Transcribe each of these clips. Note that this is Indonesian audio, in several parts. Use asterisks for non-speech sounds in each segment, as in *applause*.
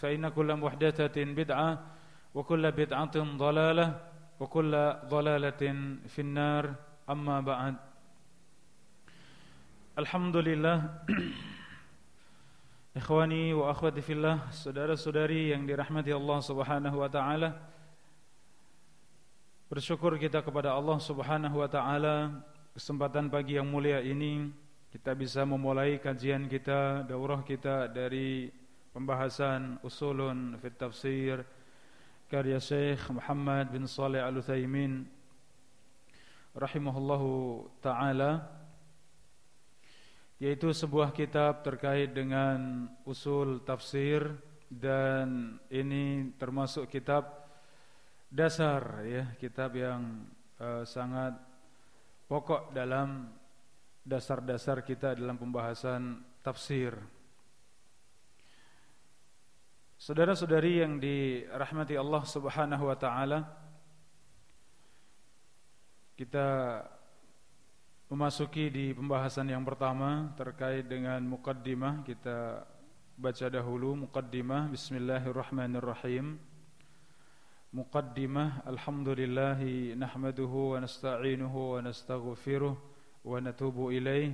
فإن كل محدثة بدعة وكل بدعة ضلالة وكل ضلالة في النار أما بعد الحمد لله Ikhwani wa akhwati fillah Saudara-saudari yang dirahmati Allah subhanahu wa ta'ala Bersyukur kita kepada Allah subhanahu wa ta'ala Kesempatan pagi yang mulia ini Kita bisa memulai kajian kita Daurah kita dari Pembahasan usulun fit tafsir Karya Syekh Muhammad bin Saleh al-Uthaymin Rahimahullahu ta'ala yaitu sebuah kitab terkait dengan usul tafsir dan ini termasuk kitab dasar ya kitab yang uh, sangat pokok dalam dasar-dasar kita dalam pembahasan tafsir. Saudara-saudari yang dirahmati Allah Subhanahu wa taala kita Memasuki di pembahasan yang pertama terkait dengan mukaddimah kita baca dahulu mukaddimah Bismillahirrahmanirrahim. Muqaddimah Alhamdulillahi nahmaduhu wa nasta'inuhu wa nastaghfiruh wa natubu ilaih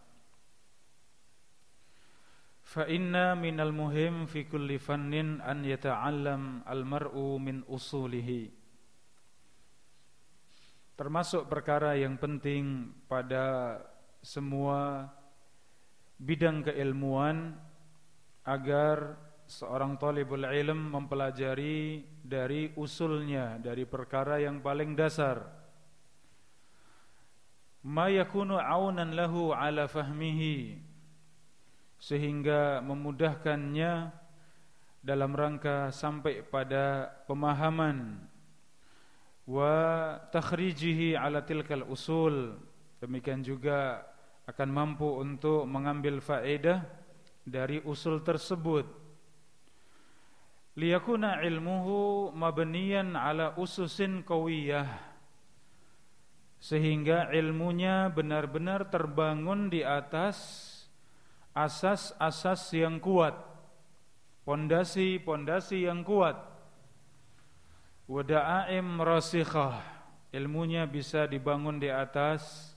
Fa inna minal muhim fi kulli fannin an yata'allam al-mar'u min usulihi. Termasuk perkara yang penting pada semua bidang keilmuan agar seorang talibul ilm mempelajari dari usulnya, dari perkara yang paling dasar. Ma yakunu aunan lahu ala fahmihi sehingga memudahkannya dalam rangka sampai pada pemahaman. Wa takhrijihi ala tilkal usul. Demikian juga akan mampu untuk mengambil faedah dari usul tersebut. Liyakuna ilmuhu mabniyan ala ususin qawiyah. Sehingga ilmunya benar-benar terbangun di atas asas-asas yang kuat pondasi-pondasi yang kuat wada'aim rasikhah ilmunya bisa dibangun di atas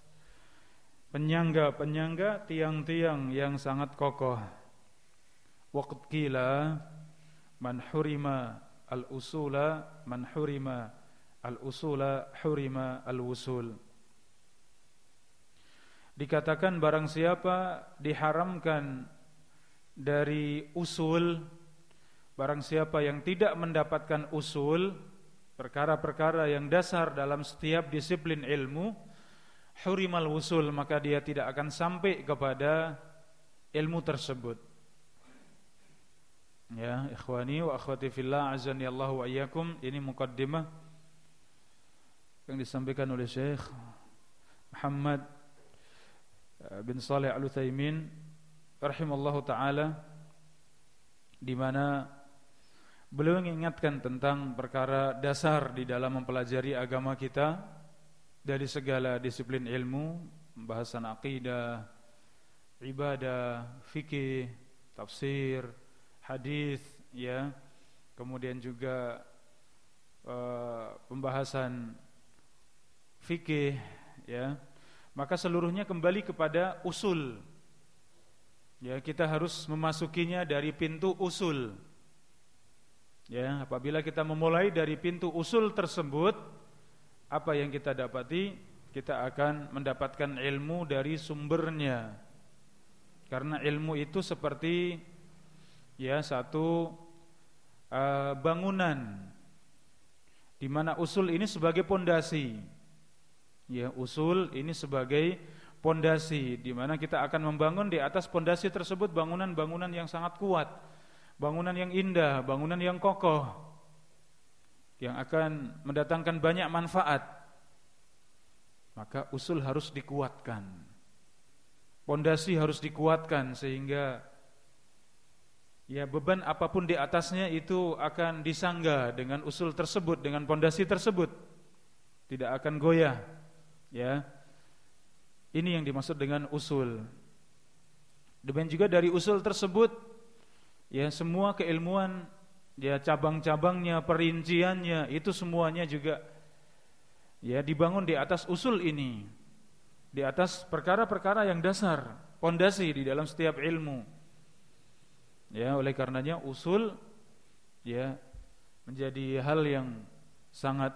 penyangga-penyangga tiang-tiang yang sangat kokoh. Waqt kila man hurima al-usula man hurima al-usula hurima al-wusul. Dikatakan barang siapa diharamkan dari usul barang siapa yang tidak mendapatkan usul perkara-perkara yang dasar dalam setiap disiplin ilmu hurimal usul maka dia tidak akan sampai kepada ilmu tersebut. Ya ikhwani wa akhwati fillah azani Allah wa iyyakum. Ini mukaddimah yang disampaikan oleh Syekh Muhammad bin Saleh Al-Utsaimin rahimallahu taala di mana beliau mengingatkan tentang perkara dasar di dalam mempelajari agama kita dari segala disiplin ilmu, pembahasan akidah, ibadah, fikih, tafsir, hadis, ya. Kemudian juga uh, pembahasan fikih, ya. Maka seluruhnya kembali kepada usul. Ya, kita harus memasukinya dari pintu usul. Ya, apabila kita memulai dari pintu usul tersebut, apa yang kita dapati? Kita akan mendapatkan ilmu dari sumbernya. Karena ilmu itu seperti ya satu uh, bangunan di mana usul ini sebagai pondasi. Ya, usul ini sebagai pondasi di mana kita akan membangun di atas pondasi tersebut bangunan-bangunan yang sangat kuat bangunan yang indah, bangunan yang kokoh yang akan mendatangkan banyak manfaat. Maka usul harus dikuatkan. Pondasi harus dikuatkan sehingga ya beban apa pun di atasnya itu akan disangga dengan usul tersebut, dengan pondasi tersebut. Tidak akan goyah. Ya. Ini yang dimaksud dengan usul. Demikian juga dari usul tersebut ya semua keilmuan ya cabang-cabangnya, perinciannya itu semuanya juga ya dibangun di atas usul ini. Di atas perkara-perkara yang dasar, pondasi di dalam setiap ilmu. Ya, oleh karenanya usul ya menjadi hal yang sangat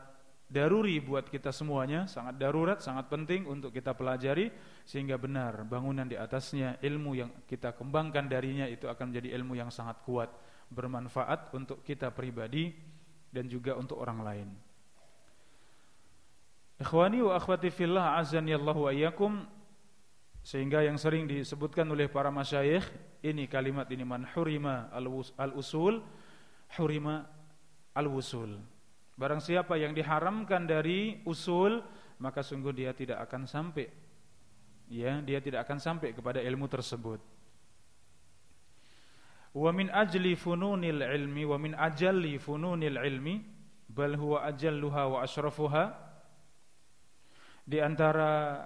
daruri buat kita semuanya, sangat darurat, sangat penting untuk kita pelajari sehingga benar bangunan di atasnya ilmu yang kita kembangkan darinya itu akan menjadi ilmu yang sangat kuat, bermanfaat untuk kita pribadi dan juga untuk orang lain. Ikhwani wa akhwati fillah azani Allah wa iyyakum sehingga yang sering disebutkan oleh para masyayikh ini kalimat ini man hurima al-usul hurima al-wusul Barang siapa yang diharamkan dari usul maka sungguh dia tidak akan sampai ya dia tidak akan sampai kepada ilmu tersebut. Wa min ajli fununil ilmi wa min ajalli fununil ilmi bal huwa ajalluha wa asyrafuha di antara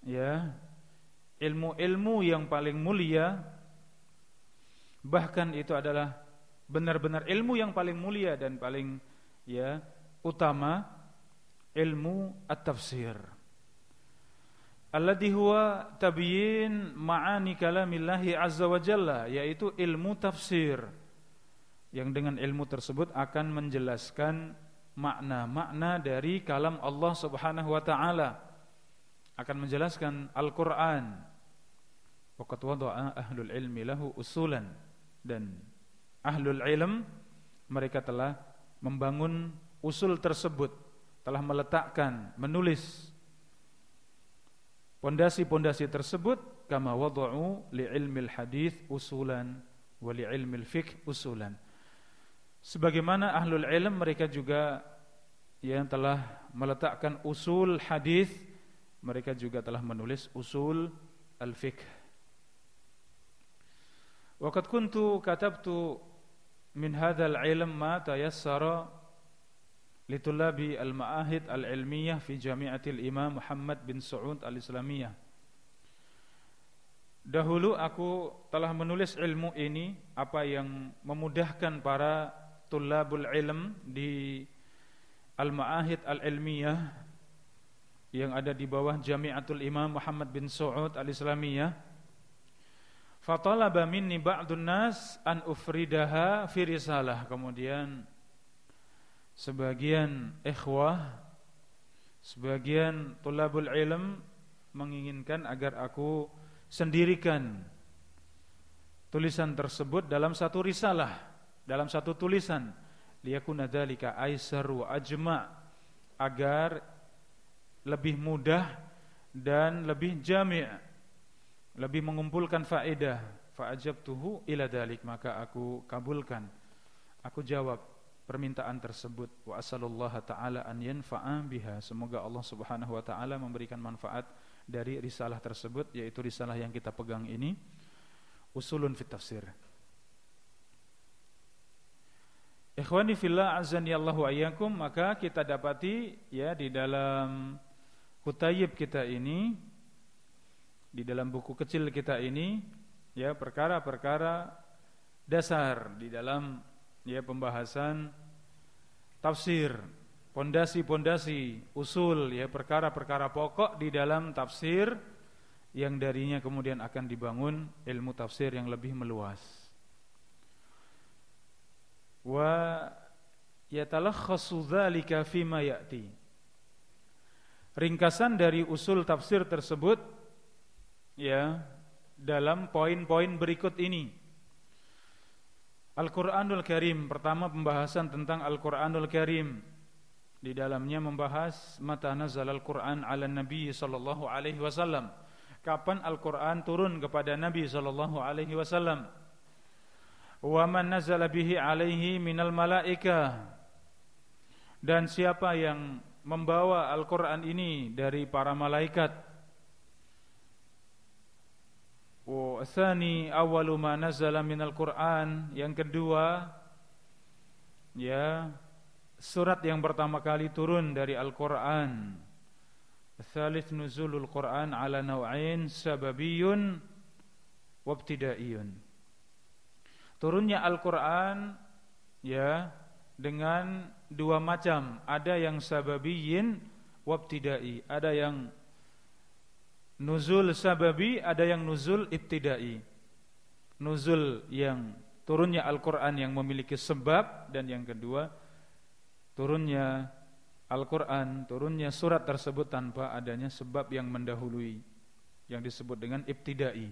ya ilmu-ilmu yang paling mulia bahkan itu adalah benar-benar ilmu yang paling mulia dan paling ya utama ilmu at-tafsir. Alladhi huwa tabyin ma'ani kalamillahi azza wa jalla yaitu ilmu tafsir. Yang dengan ilmu tersebut akan menjelaskan makna-makna dari kalam Allah Subhanahu wa taala. Akan menjelaskan Al-Qur'an. Waqad wada'a ahlul ilmi lahu usulan. Dan ahlul ilm mereka telah membangun usul tersebut, telah meletakkan, menulis pondasi-pondasi tersebut kama wada'u li ilmil hadis usulan wa li ilmil fiqh usulan. Sebagaimana ahlul ilm mereka juga yang telah meletakkan usul hadis, mereka juga telah menulis usul al-fiqh. Waqad kuntu katabtu min hadzal ilm ma tayassara litulabi al-ma'ahid al-ilmiyah fi jami'atil Imam Muhammad bin Saud al-Islamiyah. Dahulu aku telah menulis ilmu ini apa yang memudahkan para tulabul ilm di al-ma'ahid al-ilmiyah yang ada di bawah Jami'atul Imam Muhammad bin Saud al-Islamiyah Fatalaba minni ba'dun nas an ufridaha fi risalah. Kemudian sebagian ikhwah sebagian tulabul ilm menginginkan agar aku sendirikan tulisan tersebut dalam satu risalah dalam satu tulisan liyakuna dzalika aisar wa ajma agar lebih mudah dan lebih jami' lebih mengumpulkan faedah. Fa'ajabtuhu ila dalik maka aku kabulkan. Aku jawab permintaan tersebut. Wa asallallahu taala an yanfa'a biha. Semoga Allah Subhanahu wa taala memberikan manfaat dari risalah tersebut yaitu risalah yang kita pegang ini. Usulun fit tafsir. Ikhwani fillah azani Allahu ayyakum maka kita dapati ya di dalam kutayib kita ini di dalam buku kecil kita ini ya perkara-perkara dasar di dalam ya pembahasan tafsir, pondasi-pondasi, usul ya perkara-perkara pokok di dalam tafsir yang darinya kemudian akan dibangun ilmu tafsir yang lebih meluas. Wa yatalakhassu dzalika fima ya'ti. Ringkasan dari usul tafsir tersebut ya dalam poin-poin berikut ini. Al-Quranul Karim Pertama pembahasan tentang Al-Quranul Karim. Di dalamnya membahas Mata nazal Al-Quran ala Nabi Sallallahu alaihi wasallam. Kapan Al-Quran turun kepada Nabi Sallallahu alaihi wasallam? Wa man nazala bihi alaihi minal malaika. Dan siapa yang membawa Al-Quran ini dari para malaikat Tsani awalu ma nazala minal Qur'an Yang kedua Ya Surat yang pertama kali turun dari Al-Quran. Thalith nuzulul Quran ala naw'ain sababiyun Wabtidaiyun Turunnya Al-Quran Ya Dengan dua macam. Ada yang sababiyin Wabtidai Ada yang Nuzul sababi ada yang nuzul ibtidai. Nuzul yang turunnya Al-Qur'an yang memiliki sebab dan yang kedua turunnya Al-Qur'an, turunnya surat tersebut tanpa adanya sebab yang mendahului yang disebut dengan ibtidai.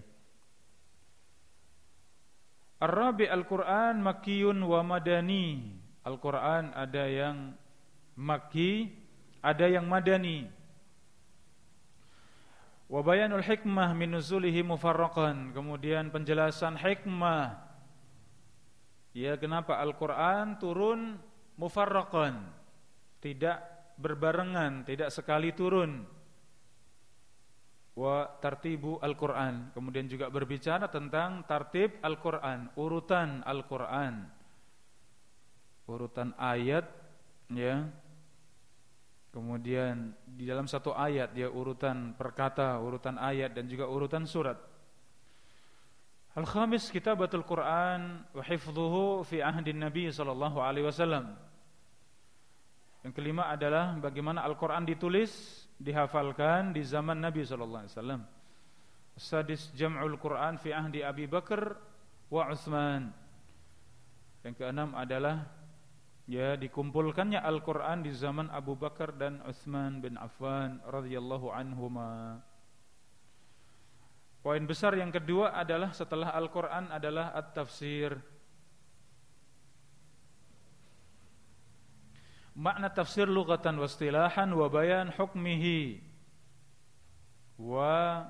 Ar-Rabi Al-Qur'an Makkiyun wa Madani. Al-Qur'an ada yang Makki, ada yang Madani. Wa bayanul hikmah min nuzulihi mufarraqan. Kemudian penjelasan hikmah. Ya, kenapa Al-Qur'an turun mufarraqan? Tidak berbarengan, tidak sekali turun. Wa tartibu Al-Qur'an. Kemudian juga berbicara tentang tartib Al-Qur'an, urutan Al-Qur'an. Urutan ayat ya Kemudian di dalam satu ayat dia urutan perkata, urutan ayat dan juga urutan surat. Al-khamis kitabatul Quran wa hifdhuhu fi ahdin Nabi sallallahu alaihi wasallam. Yang kelima adalah bagaimana Al-Qur'an ditulis, dihafalkan di zaman Nabi sallallahu alaihi wasallam. Sadis jam'ul Quran fi ahdi Abi Bakar wa Utsman. Yang keenam adalah ya dikumpulkannya Al-Qur'an di zaman Abu Bakar dan Utsman bin Affan radhiyallahu anhuma. Poin besar yang kedua adalah setelah Al-Qur'an adalah at-tafsir. Makna tafsir lughatan wa istilahan wa bayan hukmihi wa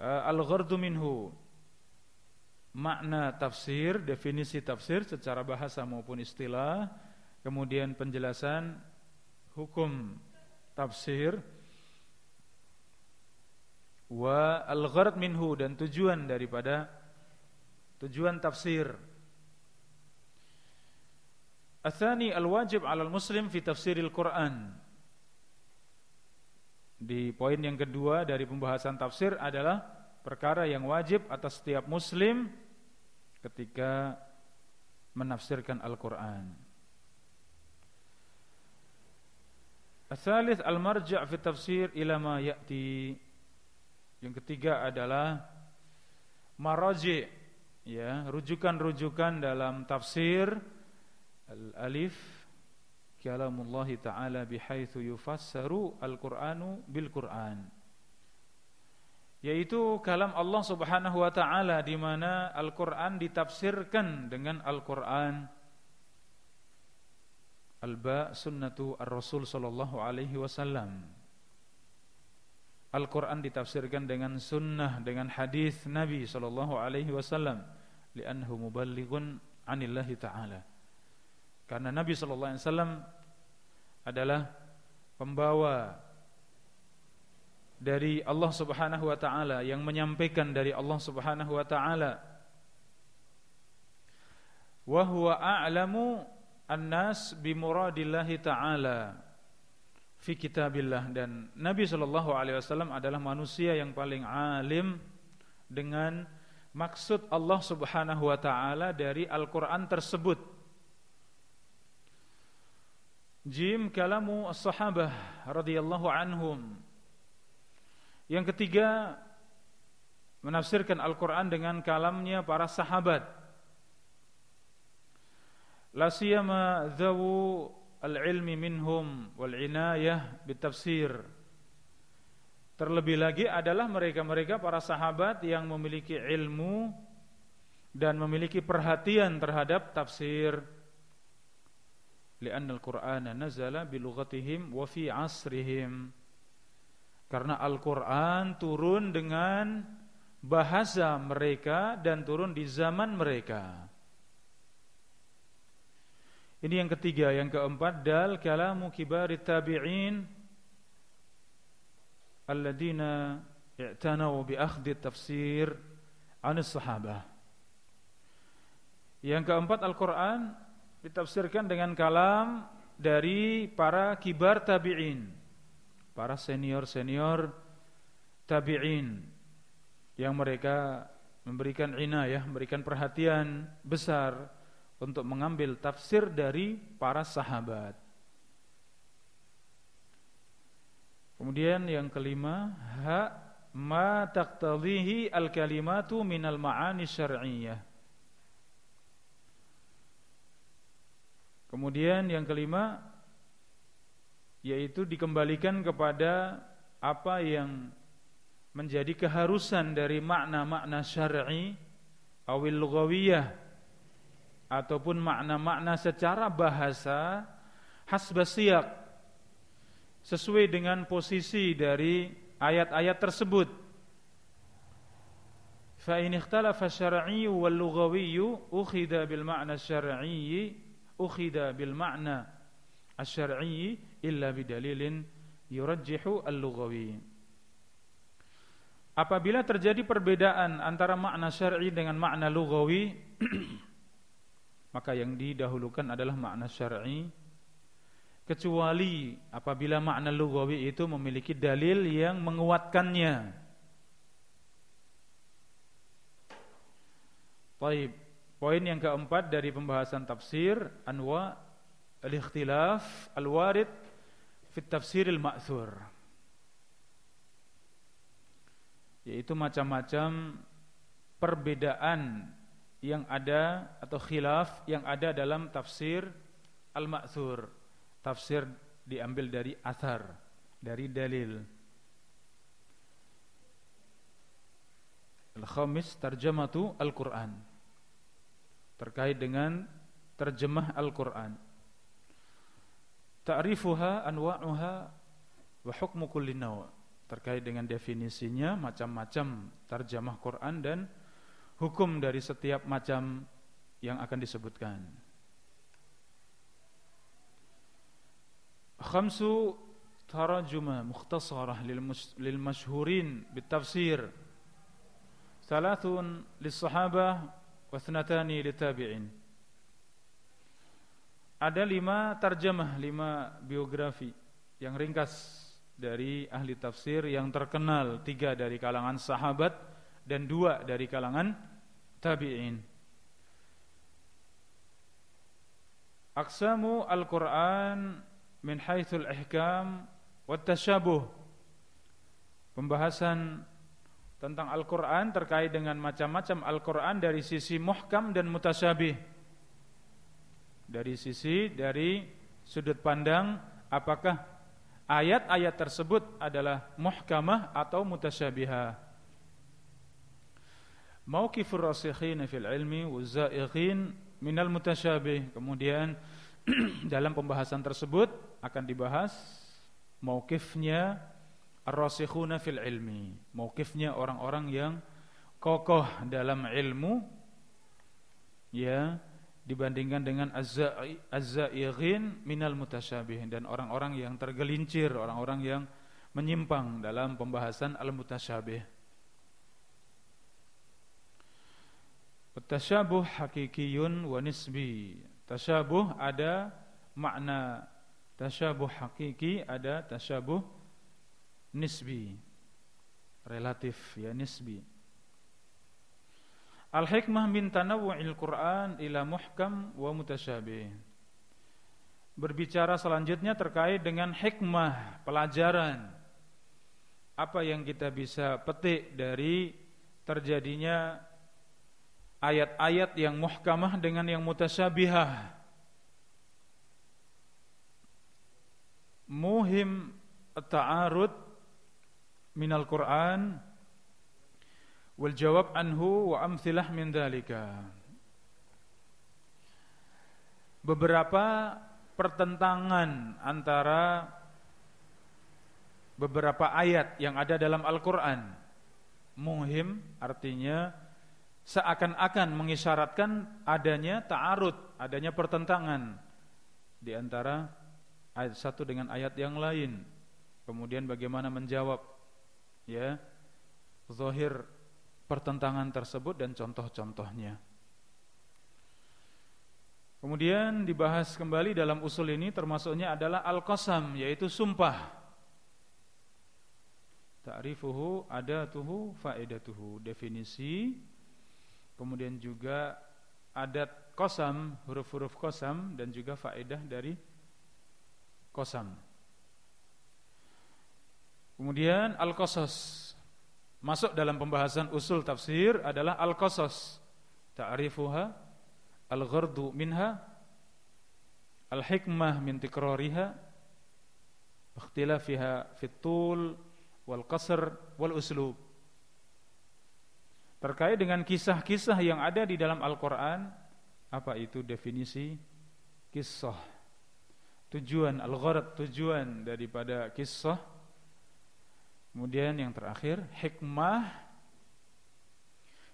uh, al-ghardu minhu makna tafsir, definisi tafsir secara bahasa maupun istilah, kemudian penjelasan hukum tafsir wa al-gharad minhu dan tujuan daripada tujuan tafsir. Atsani al-wajib 'alal muslim fi tafsiril Quran. Di poin yang kedua dari pembahasan tafsir adalah perkara yang wajib atas setiap muslim ketika menafsirkan Al-Qur'an. Asalith al-marja' fi tafsir ila ma ya'ti. Yang ketiga adalah maraji' ya, rujukan-rujukan dalam tafsir al-alif kalamullah taala bihaitsu yufassaru al-Qur'anu bil Qur'an. Yaitu kalam Allah Subhanahu wa taala di mana Al-Qur'an ditafsirkan dengan Al-Qur'an. Al-ba sunnatu ar-rasul sallallahu alaihi wasallam. Al-Quran ditafsirkan dengan sunnah dengan hadis Nabi sallallahu alaihi wasallam. Li'annahu muballighun anillahi ta'ala. Karena Nabi sallallahu alaihi wasallam adalah pembawa dari Allah Subhanahu wa taala yang menyampaikan dari Allah Subhanahu wa taala wa huwa a'lamu an-nas bi muradillahi ta'ala fi kitabillah dan Nabi Shallallahu alaihi wasallam adalah manusia yang paling alim dengan maksud Allah Subhanahu wa taala dari Al-Qur'an tersebut. Jim kalamu as-sahabah radhiyallahu anhum. Yang ketiga menafsirkan Al-Qur'an dengan kalamnya para sahabat. La siyama al-ilmi minhum wal inayah bitafsir. Terlebih lagi adalah mereka-mereka para sahabat yang memiliki ilmu dan memiliki perhatian terhadap tafsir. Lianna al-Qur'ana nazala bilughatihim wa fi asrihim. Karena Al-Qur'an turun dengan bahasa mereka dan turun di zaman mereka. Ini yang ketiga, yang keempat dal kalamu kibarit tabi'in alladziina i'tanau bi akhdhi tafsir an sahabah. Yang keempat Al-Qur'an ditafsirkan dengan kalam dari para kibar tabi'in, para senior-senior tabi'in yang mereka memberikan inayah, memberikan perhatian besar untuk mengambil tafsir dari para sahabat. Kemudian yang kelima, ha ma taqtadhihi al-kalimatu minal ma'ani syar'iyyah. Kemudian yang kelima yaitu dikembalikan kepada apa yang menjadi keharusan dari makna-makna syar'i awil lughawiyah ataupun makna-makna secara bahasa hasbasiyak sesuai dengan posisi dari ayat-ayat tersebut. Fa in ikhtalafa syar'i wal lughawi ukhida bil ma'na syar'i ukhida bil ma'na asy-syar'i illa bidalilin yurajjihu al-lughawi. Apabila terjadi perbedaan antara makna syar'i dengan makna lughawi *clears throat* maka yang didahulukan adalah makna syar'i kecuali apabila makna lughawi itu memiliki dalil yang menguatkannya. Baik, poin yang keempat dari pembahasan tafsir anwa al-ikhtilaf al-warid fi tafsir al-ma'thur. Yaitu macam-macam perbedaan yang ada atau khilaf yang ada dalam tafsir al-ma'thur. Tafsir diambil dari athar, dari dalil. Al-khamis tarjamatu Al-Qur'an. Terkait dengan terjemah Al-Qur'an. Ta'rifuha anwa'uha wa hukmu kulli naw'. Terkait dengan definisinya macam-macam terjemah Quran dan hukum dari setiap macam yang akan disebutkan. Khamsu tarajuma mukhtasarah lil masyhurin bitafsir. Thalathun lis sahabah wa thnatani litabi'in. Ada lima tarjamah, lima biografi yang ringkas dari ahli tafsir yang terkenal, tiga dari kalangan sahabat dan dua dari kalangan tabi'in. Aqsamu Al-Qur'an min haitsul ihkam wat tasyabuh. Pembahasan tentang Al-Qur'an terkait dengan macam-macam Al-Qur'an dari sisi muhkam dan mutasyabih. Dari sisi dari sudut pandang apakah ayat-ayat tersebut adalah muhkamah atau mutasyabihah Mauqifur rasikhin fil ilmi wazaiqin minal mutasyabih. Kemudian *clears throat* dalam pembahasan tersebut akan dibahas mauqifnya ar-rasikhuna fil ilmi. Mauqifnya orang-orang yang kokoh dalam ilmu ya dibandingkan dengan az-zaighin minal mutasyabih dan orang-orang yang tergelincir, orang-orang yang menyimpang dalam pembahasan al-mutasyabih. Tasyabuh hakikiyun wa nisbi. Tasyabuh ada makna tasyabuh hakiki, ada tasyabuh nisbi. Relatif ya nisbi. Al-hikmah min tanawwu'il Qur'an ila muhkam wa mutasyabih. Berbicara selanjutnya terkait dengan hikmah pelajaran. Apa yang kita bisa petik dari terjadinya ayat-ayat yang muhkamah dengan yang mutasyabihah. Muhim at-ta'arud minal Qur'an wal anhu wa amthilah min dalika beberapa pertentangan antara beberapa ayat yang ada dalam Al-Qur'an. Muhim artinya seakan-akan mengisyaratkan adanya ta'arud, adanya pertentangan di antara ayat satu dengan ayat yang lain. Kemudian bagaimana menjawab? Ya zahir pertentangan tersebut dan contoh-contohnya. Kemudian dibahas kembali dalam usul ini termasuknya adalah al-qasam yaitu sumpah. Ta'rifuhu adatuhu faedatuhu. Definisi kemudian juga adat kosam, huruf-huruf kosam dan juga faedah dari kosam. Kemudian al-qasas Masuk dalam pembahasan usul tafsir adalah al-qasas. Ta'rifuha al-ghardu minha al-hikmah min tikrariha ikhtilafiha fit tul wal qasr wal uslub. Terkait dengan kisah-kisah yang ada di dalam Al-Qur'an, apa itu definisi kisah? Tujuan al-gharad, tujuan daripada kisah Kemudian yang terakhir hikmah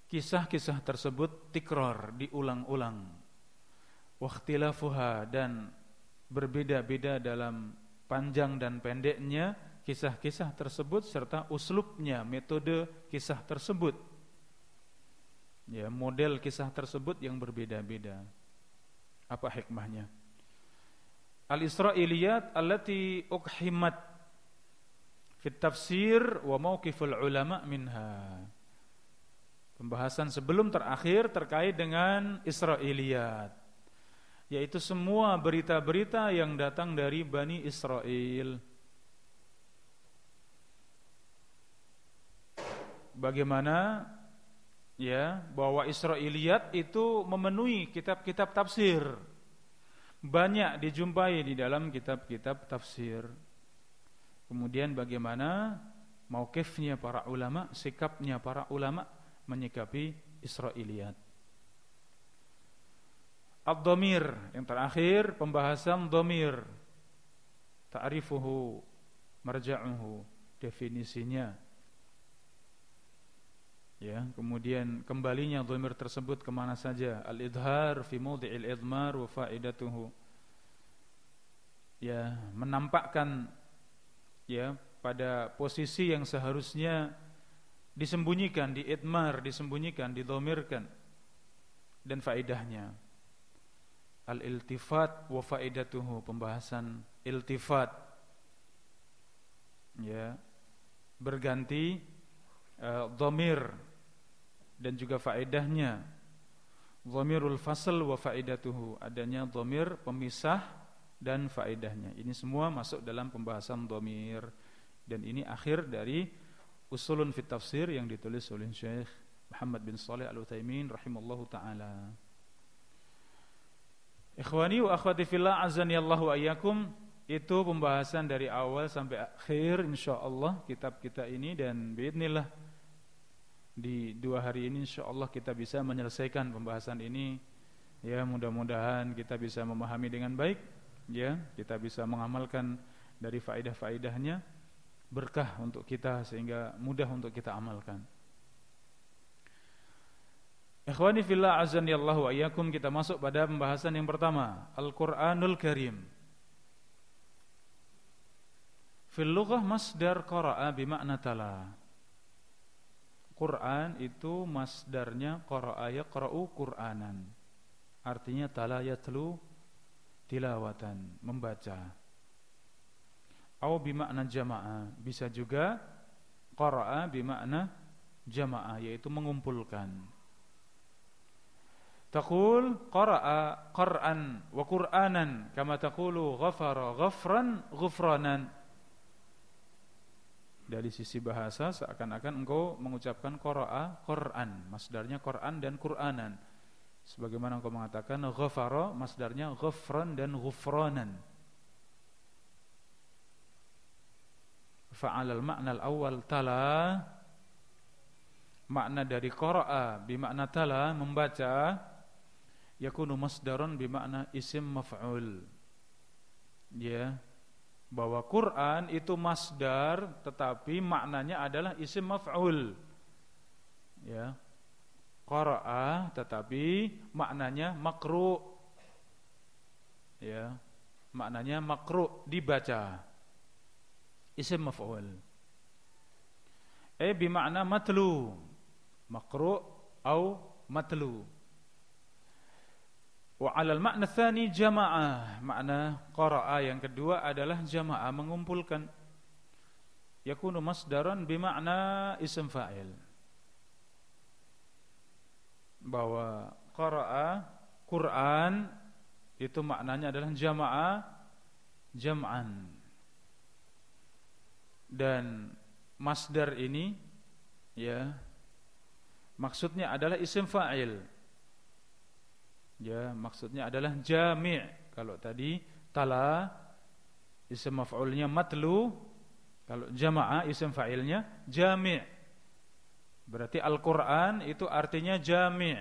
kisah-kisah tersebut tikror diulang-ulang. Waktilafuha dan berbeda-beda dalam panjang dan pendeknya kisah-kisah tersebut serta uslubnya, metode kisah tersebut. Ya, model kisah tersebut yang berbeda-beda. Apa hikmahnya? Al-Israiliyat allati ukhimat fit tafsir wa mauqiful ulama minha. Pembahasan sebelum terakhir terkait dengan Israiliyat yaitu semua berita-berita yang datang dari Bani Israel. Bagaimana ya bahwa Israiliyat itu memenuhi kitab-kitab tafsir. Banyak dijumpai di dalam kitab-kitab tafsir. Kemudian bagaimana mauqifnya para ulama, sikapnya para ulama menyikapi Israiliyat. Ad-dhamir yang terakhir pembahasan dhamir. Ta'rifuhu, marja'uhu, definisinya. Ya, kemudian kembalinya dhamir tersebut ke mana saja? Al-idhar fi mawdi'il idmar wa faidatuhu. Ya, menampakkan ya pada posisi yang seharusnya disembunyikan, diitmar, disembunyikan, didomirkan dan faedahnya. Al-iltifat wa faedatuhu pembahasan iltifat ya berganti uh, dhamir dan juga faedahnya dhamirul fasl wa faedatuhu adanya dhamir pemisah dan faedahnya. Ini semua masuk dalam pembahasan domir dan ini akhir dari usulun fit tafsir yang ditulis oleh Syekh Muhammad bin Saleh Al Utsaimin rahimallahu taala. Ikhwani wa akhwati fillah azani Allahu ayyakum. Itu pembahasan dari awal sampai akhir insyaallah kitab kita ini. Dan biidznillah di dua hari ini insya Allah kita bisa menyelesaikan pembahasan ini. Ya mudah-mudahan kita bisa memahami dengan baik ya kita bisa mengamalkan dari faidah-faidahnya berkah untuk kita sehingga mudah untuk kita amalkan. Ikhwani fillah azani Allah wa kita masuk pada pembahasan yang pertama Al-Qur'anul Karim. Fil lughah masdar qara'a bimakna tala. Quran itu masdarnya qara'a yaqra'u Qur'anan. Artinya tala yatlu tilawatan, membaca. Au bimakna jamaah, bisa juga qara'a bimakna jamaah yaitu mengumpulkan. Taqul qara'a Qur'an wa Qur'anan kama taqulu ghafara ghafran ghufranan dari sisi bahasa seakan-akan engkau mengucapkan qara'a Quran, masdarnya Quran dan Qur'anan. Sebagaimana engkau mengatakan ghafara, masdarnya ghafran dan ghufranan. Fa'alal ma'na al-awwal tala makna dari qara'a bermakna tala membaca yakunu masdaron bermakna isim maf'ul. Ya, bahwa Quran itu masdar tetapi maknanya adalah isim maf'ul. Ya. Qara'a tetapi maknanya makru. Ya. Maknanya makru dibaca. Isim maf'ul. Eh bimakna matlu. Makru au matlu. Wa 'alal makna tsani jamaah. Makna qara'a yang kedua adalah jamaah mengumpulkan. Yakunu masdaran bimakna ism fa'il. Bahwa qara'a Quran itu maknanya adalah jamaah jam'an. Dan masdar ini ya maksudnya adalah isim fa'il Ya, maksudnya adalah jami'. Kalau tadi tala isim maf'ulnya matlu, kalau jamaah isim fa'ilnya jami'. Berarti Al-Qur'an itu artinya jami'.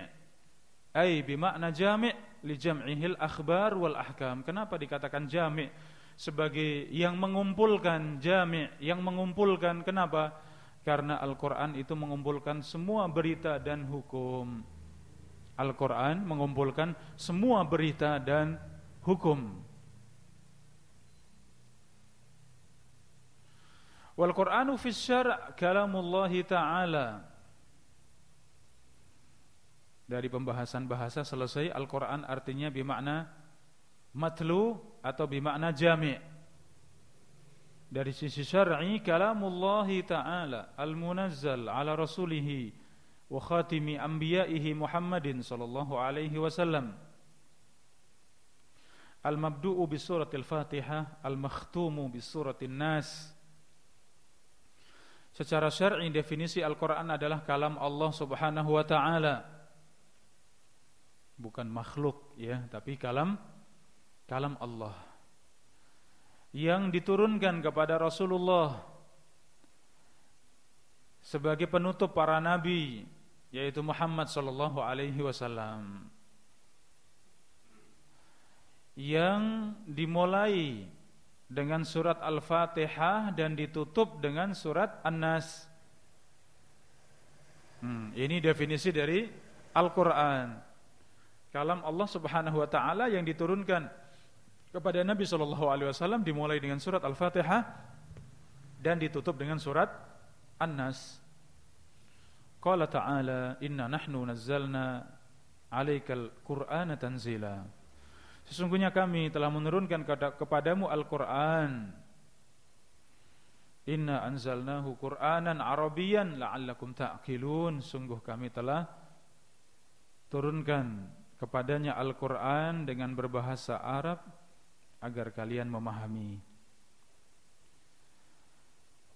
Ai bimakna jami' li jam'ihil akhbar wal ahkam. Kenapa dikatakan jami'? Sebagai yang mengumpulkan jami', yang mengumpulkan kenapa? Karena Al-Qur'an itu mengumpulkan semua berita dan hukum. Al-Quran mengumpulkan semua berita dan hukum. Wal Quranu fi syar' kalamullah taala. Dari pembahasan bahasa selesai Al-Qur'an artinya bermakna matlu atau bermakna jami'. Dari sisi syar'i kalamullah taala al-munazzal ala rasulih wa khatimi anbiya'ihi Muhammadin sallallahu alaihi wasallam Al-mabdu'u bi suratil Fatihah, al-makhtumu bi suratin Nas. Secara syar'i definisi Al-Qur'an adalah kalam Allah Subhanahu wa taala. Bukan makhluk ya, tapi kalam kalam Allah. Yang diturunkan kepada Rasulullah sebagai penutup para nabi yaitu Muhammad sallallahu alaihi wasallam yang dimulai dengan surat Al-Fatihah dan ditutup dengan surat An-Nas. Hmm, ini definisi dari Al-Qur'an. Kalam Allah Subhanahu wa taala yang diturunkan kepada Nabi sallallahu alaihi wasallam dimulai dengan surat Al-Fatihah dan ditutup dengan surat An-Nas. Qala ta'ala inna nahnu nazzalna 'alaikal qur'ana tanzila. Sesungguhnya kami telah menurunkan kepadamu Al-Qur'an. Inna anzalnahu Qur'anan Arabiyan la'allakum ta'qilun. Sungguh kami telah turunkan kepadanya Al-Qur'an dengan berbahasa Arab agar kalian memahami.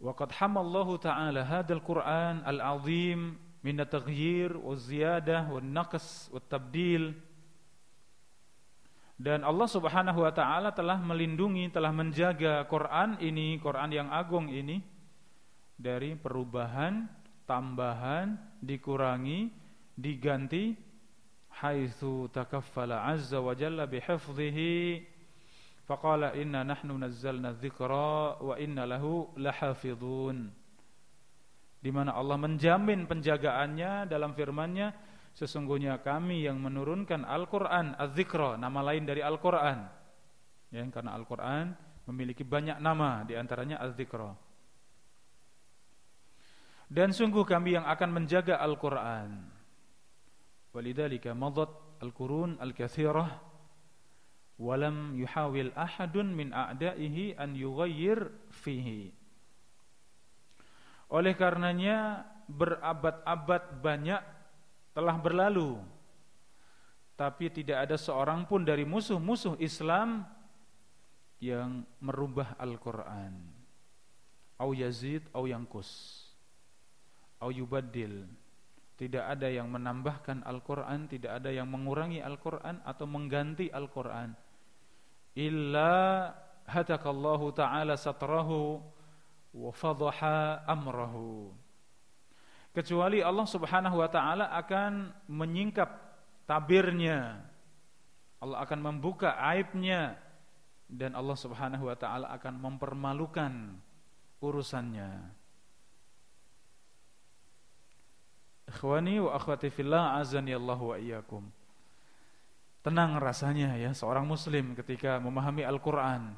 وقد حمى الله تعالى هذا القرآن العظيم من التغيير والزيادة والنقص والتبديل dan Allah Subhanahu wa taala telah melindungi, telah menjaga Quran ini, Quran yang agung ini dari perubahan tambahan, dikurangi, diganti haitsu takaffala azza wa jalla bihifdhihi faqala inna nahnu nazzalna dzikra wa inna lahu lahafizun di mana Allah menjamin penjagaannya dalam firman-Nya sesungguhnya kami yang menurunkan Al-Qur'an az-dzikra nama lain dari Al-Qur'an. Ya karena Al-Qur'an memiliki banyak nama di antaranya az-dzikra dan sungguh kami yang akan menjaga Al-Qur'an ولذلك مضت القرون الكثيرة ولم يحاول أحد من أعدائه أن يغير فيه Oleh karenanya berabad-abad banyak telah berlalu tapi tidak ada seorang pun dari musuh-musuh Islam yang merubah Al-Qur'an. Au yazid au yangkus. Au yubaddil tidak ada yang menambahkan Al-Quran Tidak ada yang mengurangi Al-Quran Atau mengganti Al-Quran. Illa hatakallahu ta'ala satrahu Wa fadaha amrahu. Kecuali Allah subhanahu wa ta'ala akan menyingkap tabirnya. Allah akan membuka aibnya. Dan Allah subhanahu wa ta'ala akan mempermalukan urusannya Ikhwani wa akhwati fillah azani Allah wa iyyakum. Tenang rasanya ya seorang muslim ketika memahami Al-Qur'an.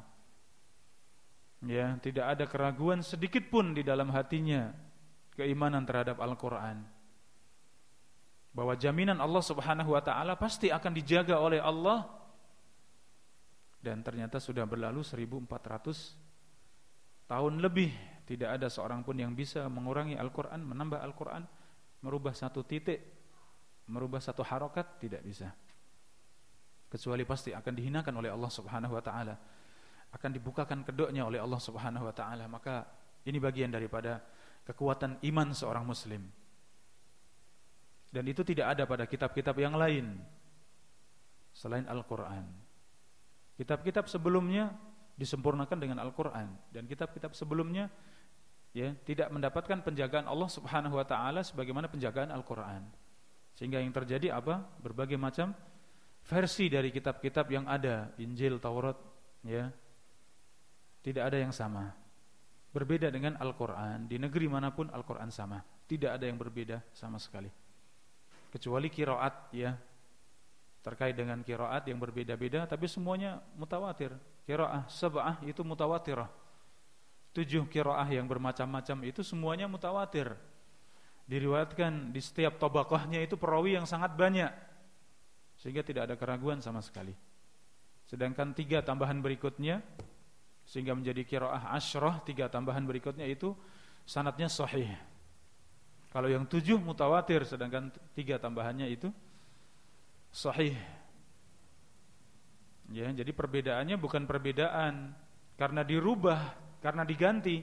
Ya, tidak ada keraguan sedikit pun di dalam hatinya keimanan terhadap Al-Qur'an. Bahwa jaminan Allah Subhanahu wa taala pasti akan dijaga oleh Allah dan ternyata sudah berlalu 1400 tahun lebih tidak ada seorang pun yang bisa mengurangi Al-Qur'an, menambah Al-Qur'an merubah satu titik, merubah satu harokat tidak bisa. Kecuali pasti akan dihinakan oleh Allah Subhanahu wa taala. Akan dibukakan kedoknya oleh Allah Subhanahu wa taala. Maka ini bagian daripada kekuatan iman seorang muslim. Dan itu tidak ada pada kitab-kitab yang lain selain Al-Qur'an. Kitab-kitab sebelumnya disempurnakan dengan Al-Qur'an dan kitab-kitab sebelumnya ya tidak mendapatkan penjagaan Allah Subhanahu wa taala sebagaimana penjagaan Al-Qur'an. Sehingga yang terjadi apa? Berbagai macam versi dari kitab-kitab yang ada, Injil, Taurat, ya. Tidak ada yang sama. Berbeda dengan Al-Qur'an. Di negeri mana pun Al-Qur'an sama. Tidak ada yang berbeda sama sekali. Kecuali kiraat ya. Terkait dengan kiraat yang berbeda-beda tapi semuanya mutawatir. Kiraah sab'ah itu mutawatirah tujuh kiroah yang bermacam-macam itu semuanya mutawatir. Diriwayatkan di setiap tobakohnya itu perawi yang sangat banyak. Sehingga tidak ada keraguan sama sekali. Sedangkan tiga tambahan berikutnya sehingga menjadi kiroah ashroh tiga tambahan berikutnya itu sanatnya sahih. Kalau yang tujuh mutawatir sedangkan tiga tambahannya itu sahih. Ya, jadi perbedaannya bukan perbedaan karena dirubah karena diganti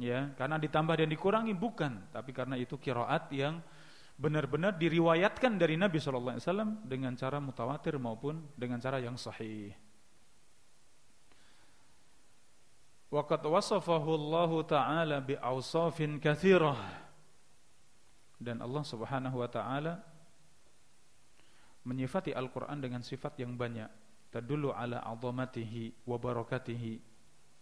ya karena ditambah dan dikurangi bukan. Tapi karena itu kiraat yang benar-benar diriwayatkan dari Nabi sallallahu alaihi wasallam dengan cara mutawatir maupun dengan cara yang sahih. Waqad wasafahu Allah taala bi awsafin katsirah. Dan Allah Subhanahu wa taala menyifati Al-Qur'an dengan sifat yang banyak. Tadullu ala azamatihi wa barakatihi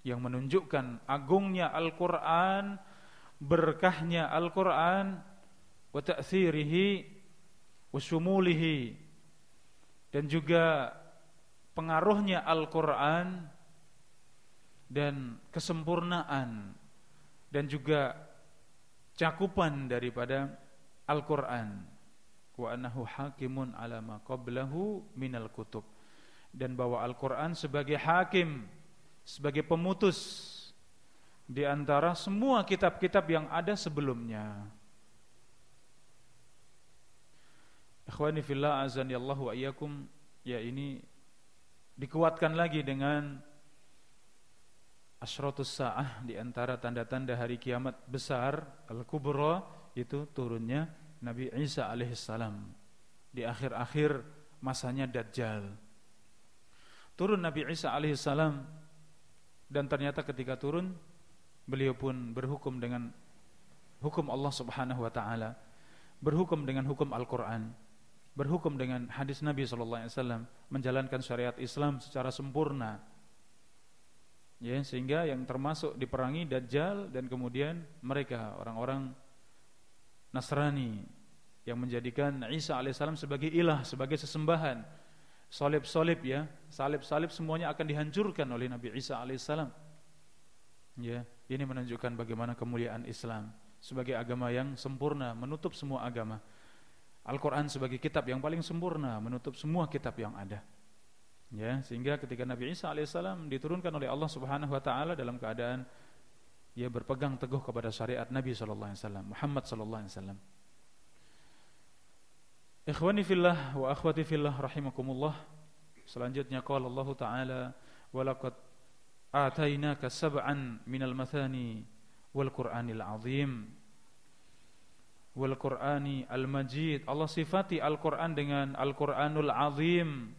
yang menunjukkan agungnya Al-Qur'an, berkahnya Al-Qur'an, wa syumulihi. Dan juga pengaruhnya Al-Qur'an dan kesempurnaan dan juga cakupan daripada Al-Qur'an. Wa annahu hakimun ala ma qablahu minal kutub. Dan bahwa Al-Qur'an sebagai hakim sebagai pemutus di antara semua kitab-kitab yang ada sebelumnya. Ikhwani fillah azani Allah wa iyyakum ya ini dikuatkan lagi dengan asyratus saah di antara tanda-tanda hari kiamat besar al-kubra itu turunnya Nabi Isa alaihissalam di akhir-akhir masanya Dajjal. Turun Nabi Isa alaihissalam dan ternyata ketika turun beliau pun berhukum dengan hukum Allah Subhanahu wa taala, berhukum dengan hukum Al-Qur'an, berhukum dengan hadis Nabi sallallahu alaihi wasallam, menjalankan syariat Islam secara sempurna. Ya, sehingga yang termasuk diperangi Dajjal dan kemudian mereka orang-orang Nasrani yang menjadikan Isa alaihissalam sebagai ilah, sebagai sesembahan. Salib-salib ya, salib-salib semuanya akan dihancurkan oleh Nabi Isa alaihissalam. Ya, ini menunjukkan bagaimana kemuliaan Islam sebagai agama yang sempurna, menutup semua agama. Al-Quran sebagai kitab yang paling sempurna, menutup semua kitab yang ada. Ya, sehingga ketika Nabi Isa alaihissalam diturunkan oleh Allah Subhanahu wa taala dalam keadaan ia berpegang teguh kepada syariat Nabi sallallahu alaihi wasallam, Muhammad sallallahu. Ikhwani fillah wa akhwati fillah rahimakumullah. Selanjutnya qala Allah taala wa laqad atainaka sab'an minal mathani wal Qur'anil azim wal Qur'ani al-Majid. Allah sifati Al-Qur'an dengan Al-Qur'anul azim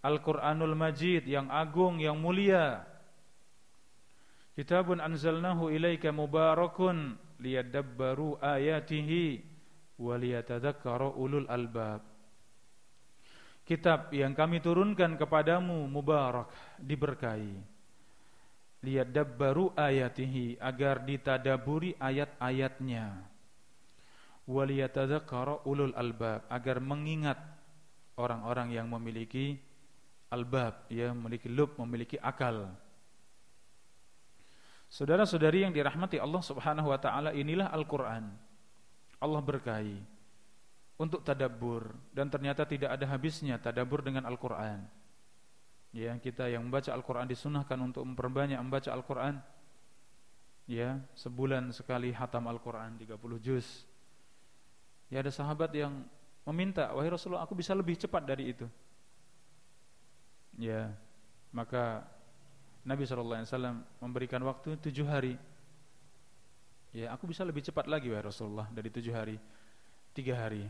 Al-Quranul Majid yang agung, yang mulia. Kitabun anzalnahu ilaika mubarakun liyadabbaru ayatihi wa liyatadhakkara ulul albab. Kitab yang kami turunkan kepadamu mubarak, diberkahi. Liyadabbaru ayatihi agar ditadaburi ayat-ayatnya. Wa liyatadhakkara ulul albab agar mengingat orang-orang yang memiliki albab, ya memiliki lub, memiliki akal. Saudara-saudari yang dirahmati Allah Subhanahu wa taala, inilah Al-Qur'an. Allah berkahi untuk tadabbur dan ternyata tidak ada habisnya tadabbur dengan Al-Qur'an. Ya, kita yang membaca Al-Qur'an disunahkan untuk memperbanyak membaca Al-Qur'an. Ya, sebulan sekali hatam Al-Qur'an 30 juz. Ya ada sahabat yang meminta, "Wahai Rasulullah, aku bisa lebih cepat dari itu." ya maka Nabi SAW memberikan waktu tujuh hari ya aku bisa lebih cepat lagi wahai Rasulullah dari tujuh hari. Tiga hari.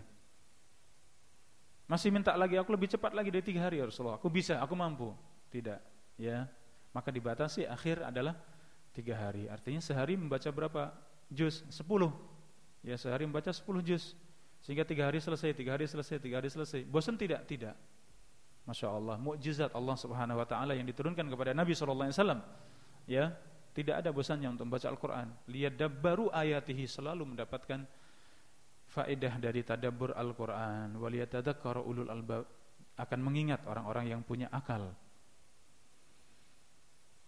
Masih minta lagi aku lebih cepat lagi dari tiga hari ya Rasulullah. Aku bisa aku mampu. Tidak ya. Maka dibatasi akhir adalah tiga hari. Artinya sehari membaca berapa? Juz sepuluh. Ya sehari membaca sepuluh juz. Sehingga tiga hari selesai tiga hari selesai tiga hari selesai. Bosan tidak? Tidak. Masya Allah, mukjizat Allah Subhanahu Wa Taala yang diturunkan kepada Nabi Sallallahu Alaihi Wasallam. Ya, tidak ada bosannya untuk membaca Al-Quran. Lihat baru ayatihi selalu mendapatkan faedah dari tadabbur Al-Quran. Waliyatadzakkaru ulul albab akan mengingat orang-orang yang punya akal.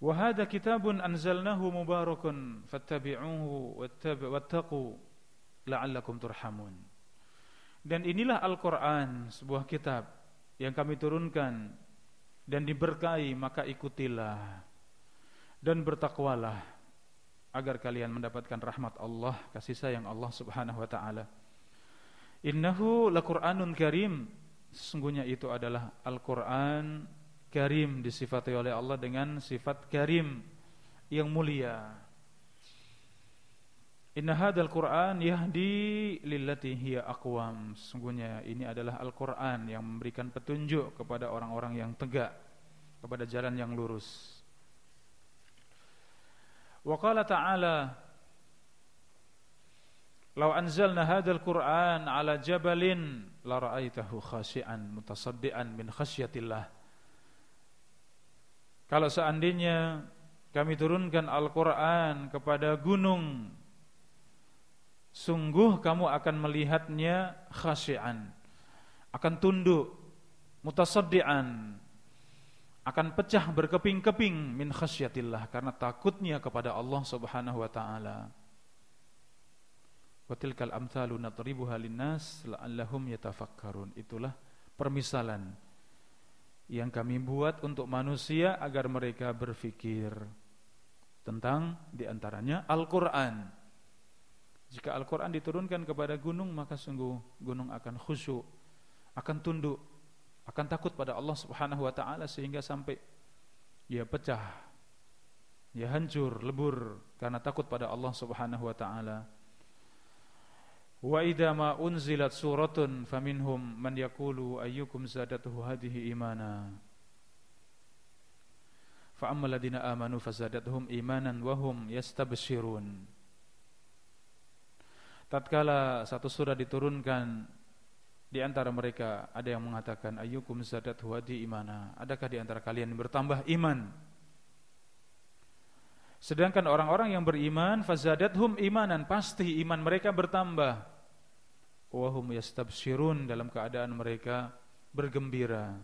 Wahada kitabun anzalnahu mubarakun fattabi'uhu wattaqu la'allakum turhamun. Dan inilah Al-Quran, sebuah kitab yang kami turunkan dan diberkahi maka ikutilah dan bertakwalah agar kalian mendapatkan rahmat Allah, kasih sayang Allah Subhanahu wa taala. Innahu laqur'anun karim. Sesungguhnya itu adalah Al-Qur'an karim disifati oleh Allah dengan sifat karim yang mulia. Inna hadal Quran yahdi lillati hiya aqwam. Sungguhnya ini adalah Al-Quran yang memberikan petunjuk kepada orang-orang yang tegak, kepada jalan yang lurus. Wa qala ta'ala Lau anzalna hadal Quran ala jabalin la ra'aitahu khashi'an mutasaddian min khasyatillah. Kalau seandainya kami turunkan Al-Quran kepada gunung Sungguh kamu akan melihatnya khasyian Akan tunduk Mutasaddian Akan pecah berkeping-keping Min khasyatillah Karena takutnya kepada Allah subhanahu wa ta'ala. Watilkal amthalu natribuha linnas La'allahum yatafakkarun. Itulah permisalan Yang kami buat untuk manusia Agar mereka berfikir Tentang di antaranya Al-Quran. Jika Al-Quran diturunkan kepada gunung Maka sungguh gunung akan khusyuk Akan tunduk Akan takut pada Allah subhanahu wa ta'ala Sehingga sampai Ya pecah Ya hancur, lebur Karena takut pada Allah subhanahu wa ta'ala. Wa idha ma unzilat suratun Faminhum man yakulu Ayyukum zadatuhu hadihi imana. Fa'amma ladina amanu Fazadatuhum imanan Wahum yastabshirun. Tatkala satu surah diturunkan di antara mereka ada yang mengatakan ayyukum zadat huwadi imana? Adakah di antara kalian yang bertambah iman? Sedangkan orang-orang yang beriman fazadathum imanan pasti iman mereka bertambah. Wa hum yastabshirun dalam keadaan mereka bergembira.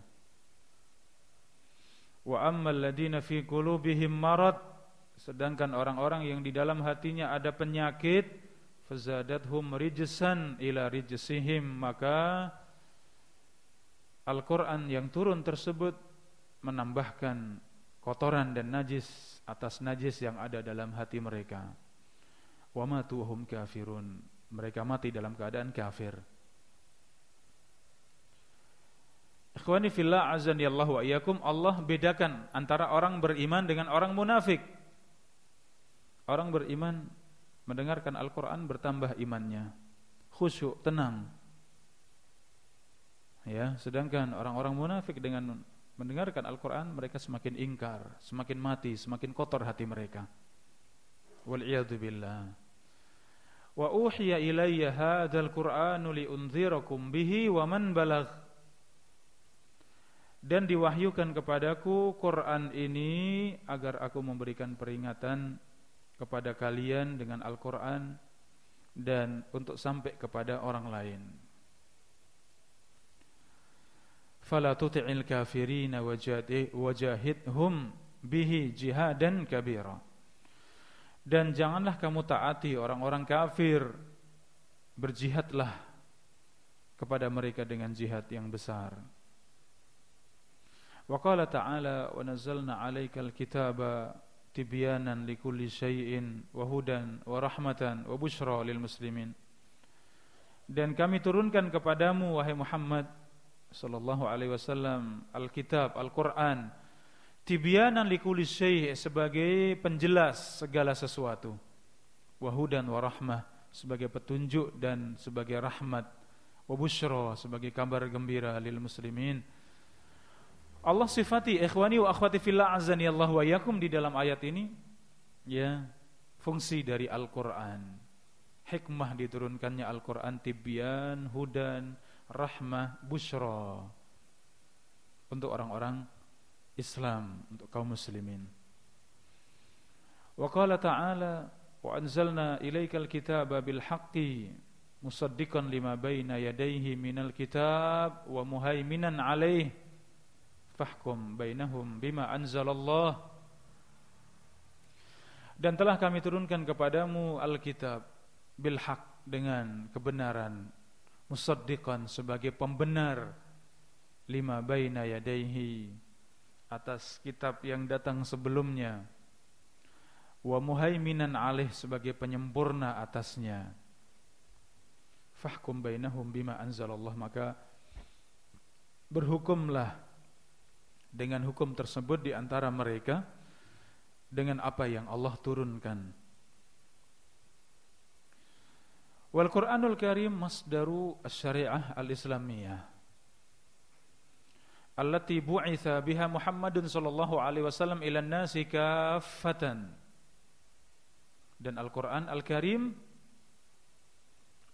Wa ammal ladina fi qulubihim marad sedangkan orang-orang yang di dalam hatinya ada penyakit fazadathum rijsan ila rijsihim. Maka Al-Qur'an yang turun tersebut menambahkan kotoran dan najis atas najis yang ada dalam hati mereka. Wa matu hum kafirun. Mereka mati dalam keadaan kafir. Ikhwani fillah azan wa iyyakum Allah bedakan antara orang beriman dengan orang munafik. Orang beriman mendengarkan Al-Quran bertambah imannya. Khusyuk, tenang. Ya sedangkan orang-orang munafik dengan mendengarkan Al-Quran mereka semakin ingkar semakin mati, semakin kotor hati mereka. Wal'iyadu billah. Wa uhiya ilayya hadal qur'anu liunzirakum bihi wa man balagh. Dan diwahyukan kepadaku Quran ini agar aku memberikan peringatan kepada kalian dengan Al-Quran dan untuk sampai kepada orang lain. Fala tuti'il kafirina wajahidhum bihi jihadan kabira. Dan janganlah kamu taati orang-orang kafir berjihadlah kepada mereka dengan jihad yang besar. Wa qala ta'ala wa nazzalna 'alaikal kitaba tibyanan likulli syai'in wa hudan wa rahmatan wa lil muslimin. Dan kami turunkan kepadamu wahai Muhammad sallallahu alaihi wasallam alkitab Al-Qur'an tibyanan likulli syai' sebagai penjelas segala sesuatu. Wa hudan wa rahmah sebagai petunjuk dan sebagai rahmat. Wa sebagai kabar gembira lil muslimin Allah sifati ikhwani wa akhwati fillah azani Allah wa yakum di dalam ayat ini ya fungsi dari Al-Qur'an. Hikmah diturunkannya Al-Qur'an tibyan, hudan, rahmah, busyra untuk orang-orang Islam, untuk kaum muslimin. Wa qala ta'ala wa anzalna ilaikal kitaba bil haqqi musaddiqan lima baina yadayhi minal kitab wa muhaiminan alaihi fahkum bainahum bima anzalallah. Dan telah kami turunkan kepadamu Alkitab bil haq dengan kebenaran musaddiqan sebagai pembenar lima baina yadaihi atas kitab yang datang sebelumnya. Wa muhaiminan alih sebagai penyempurna atasnya. Fahkum bainahum bima anzalallah maka berhukumlah dengan hukum tersebut di antara mereka dengan apa yang Allah turunkan. Wal Qur'anul Karim masdaru asy-syari'ah al-islamiyah allati bu'itha biha Muhammadun sallallahu alaihi wasallam ila nasi kaffatan. Dan Al-Qur'an Al-Karim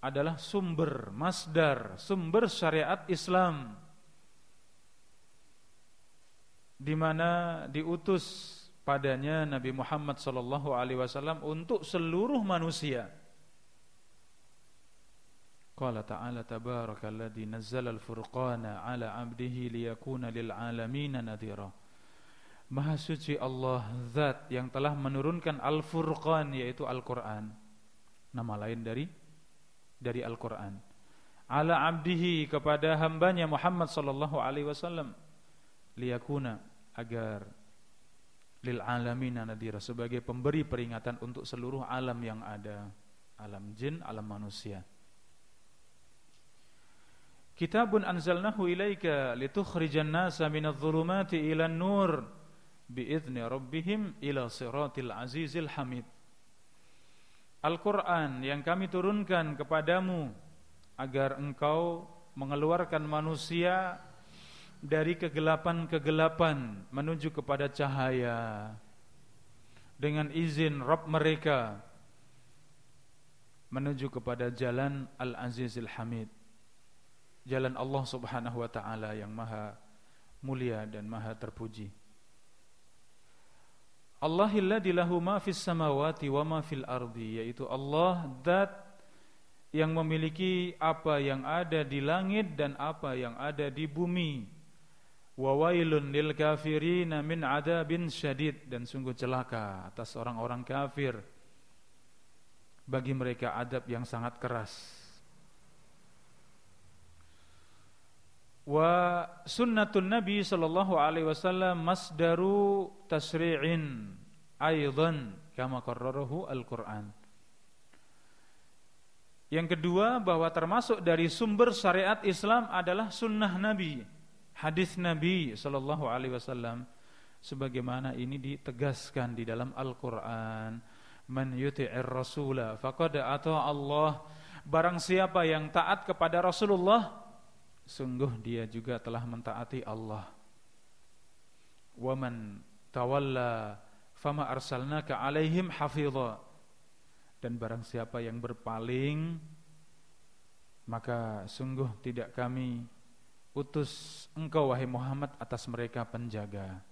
adalah sumber masdar, sumber syariat Islam di mana diutus padanya Nabi Muhammad sallallahu alaihi wasallam untuk seluruh manusia. Qala ta'ala tabarakalladzi nazzala al-furqana 'ala 'abdihi liyakuna lil 'alamin nadhira. Maha suci Allah zat yang telah menurunkan Al-Furqan yaitu Al-Qur'an. Nama lain dari dari Al-Qur'an. Ala 'abdihi kepada hambanya Muhammad sallallahu alaihi wasallam liyakuna agar lil alamin nadira sebagai pemberi peringatan untuk seluruh alam yang ada, alam jin, alam manusia. Kitabun anzalnahu ilaika litukhrijan nasa minadh-dhulumati ila nur biizni rabbihim ila siratil azizil hamid. Al-Quran yang kami turunkan kepadamu agar engkau mengeluarkan manusia dari kegelapan-kegelapan menuju kepada cahaya dengan izin Rabb mereka menuju kepada jalan Al-Azizil Hamid. Jalan Allah Subhanahu wa taala yang maha mulia dan maha terpuji. Allahilladzi lahu ma fis samawati wa ma fil ardi yaitu Allah zat yang memiliki apa yang ada di langit dan apa yang ada di bumi. Wa wailun lil kafirin min adabin syadid dan sungguh celaka atas orang-orang kafir bagi mereka adab yang sangat keras. Wa sunnatun Nabi sallallahu alaihi wasallam masdaru tasri'in aidan kama qarrarahu Al-Qur'an. Yang kedua bahwa termasuk dari sumber syariat Islam adalah sunnah Nabi, hadis Nabi sallallahu alaihi wasallam sebagaimana ini ditegaskan di dalam Al-Qur'an. Man yuti'ir rasula faqad ata Allah. Barang siapa yang taat kepada Rasulullah sungguh dia juga telah mentaati Allah. Waman tawalla fama arsalnaka alaihim hafidha. Dan barang siapa yang berpaling maka sungguh tidak kami utus engkau wahai Muhammad atas mereka penjaga.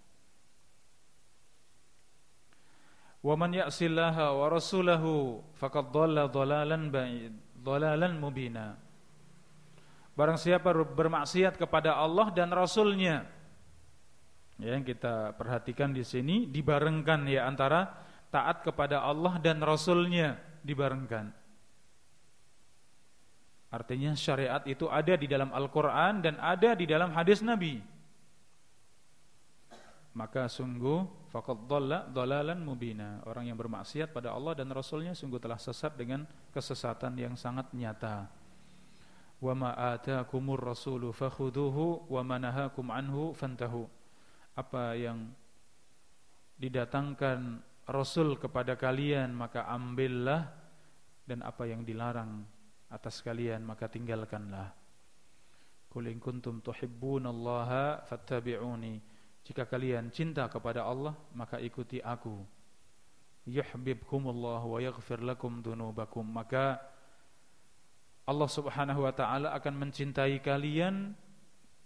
Wa man ya'sillaha wa rasulahu faqad dhalla dhalalan ba'id, dhalalan mubina. Barang siapa bermaksiat kepada Allah dan Rasulnya Ya, yang kita perhatikan di sini dibarengkan ya antara taat kepada Allah dan Rasulnya dibarengkan. Artinya syariat itu ada di dalam Al-Quran dan ada di dalam hadis Nabi. Maka sungguh faqad dhalla dhalalan mubina. Orang yang bermaksiat pada Allah dan Rasulnya sungguh telah sesat dengan kesesatan yang sangat nyata wa ma atakumur rasulu fakhuduhu wa manahakum anhu fantahu apa yang didatangkan rasul kepada kalian maka ambillah dan apa yang dilarang atas kalian maka tinggalkanlah. Qul in kuntum tuhibbunallaha fattabi'uni. Jika kalian cinta kepada Allah maka ikuti aku. Yuhibbukumullah wa yaghfir lakum dunubakum. Maka Allah Subhanahu wa taala akan mencintai kalian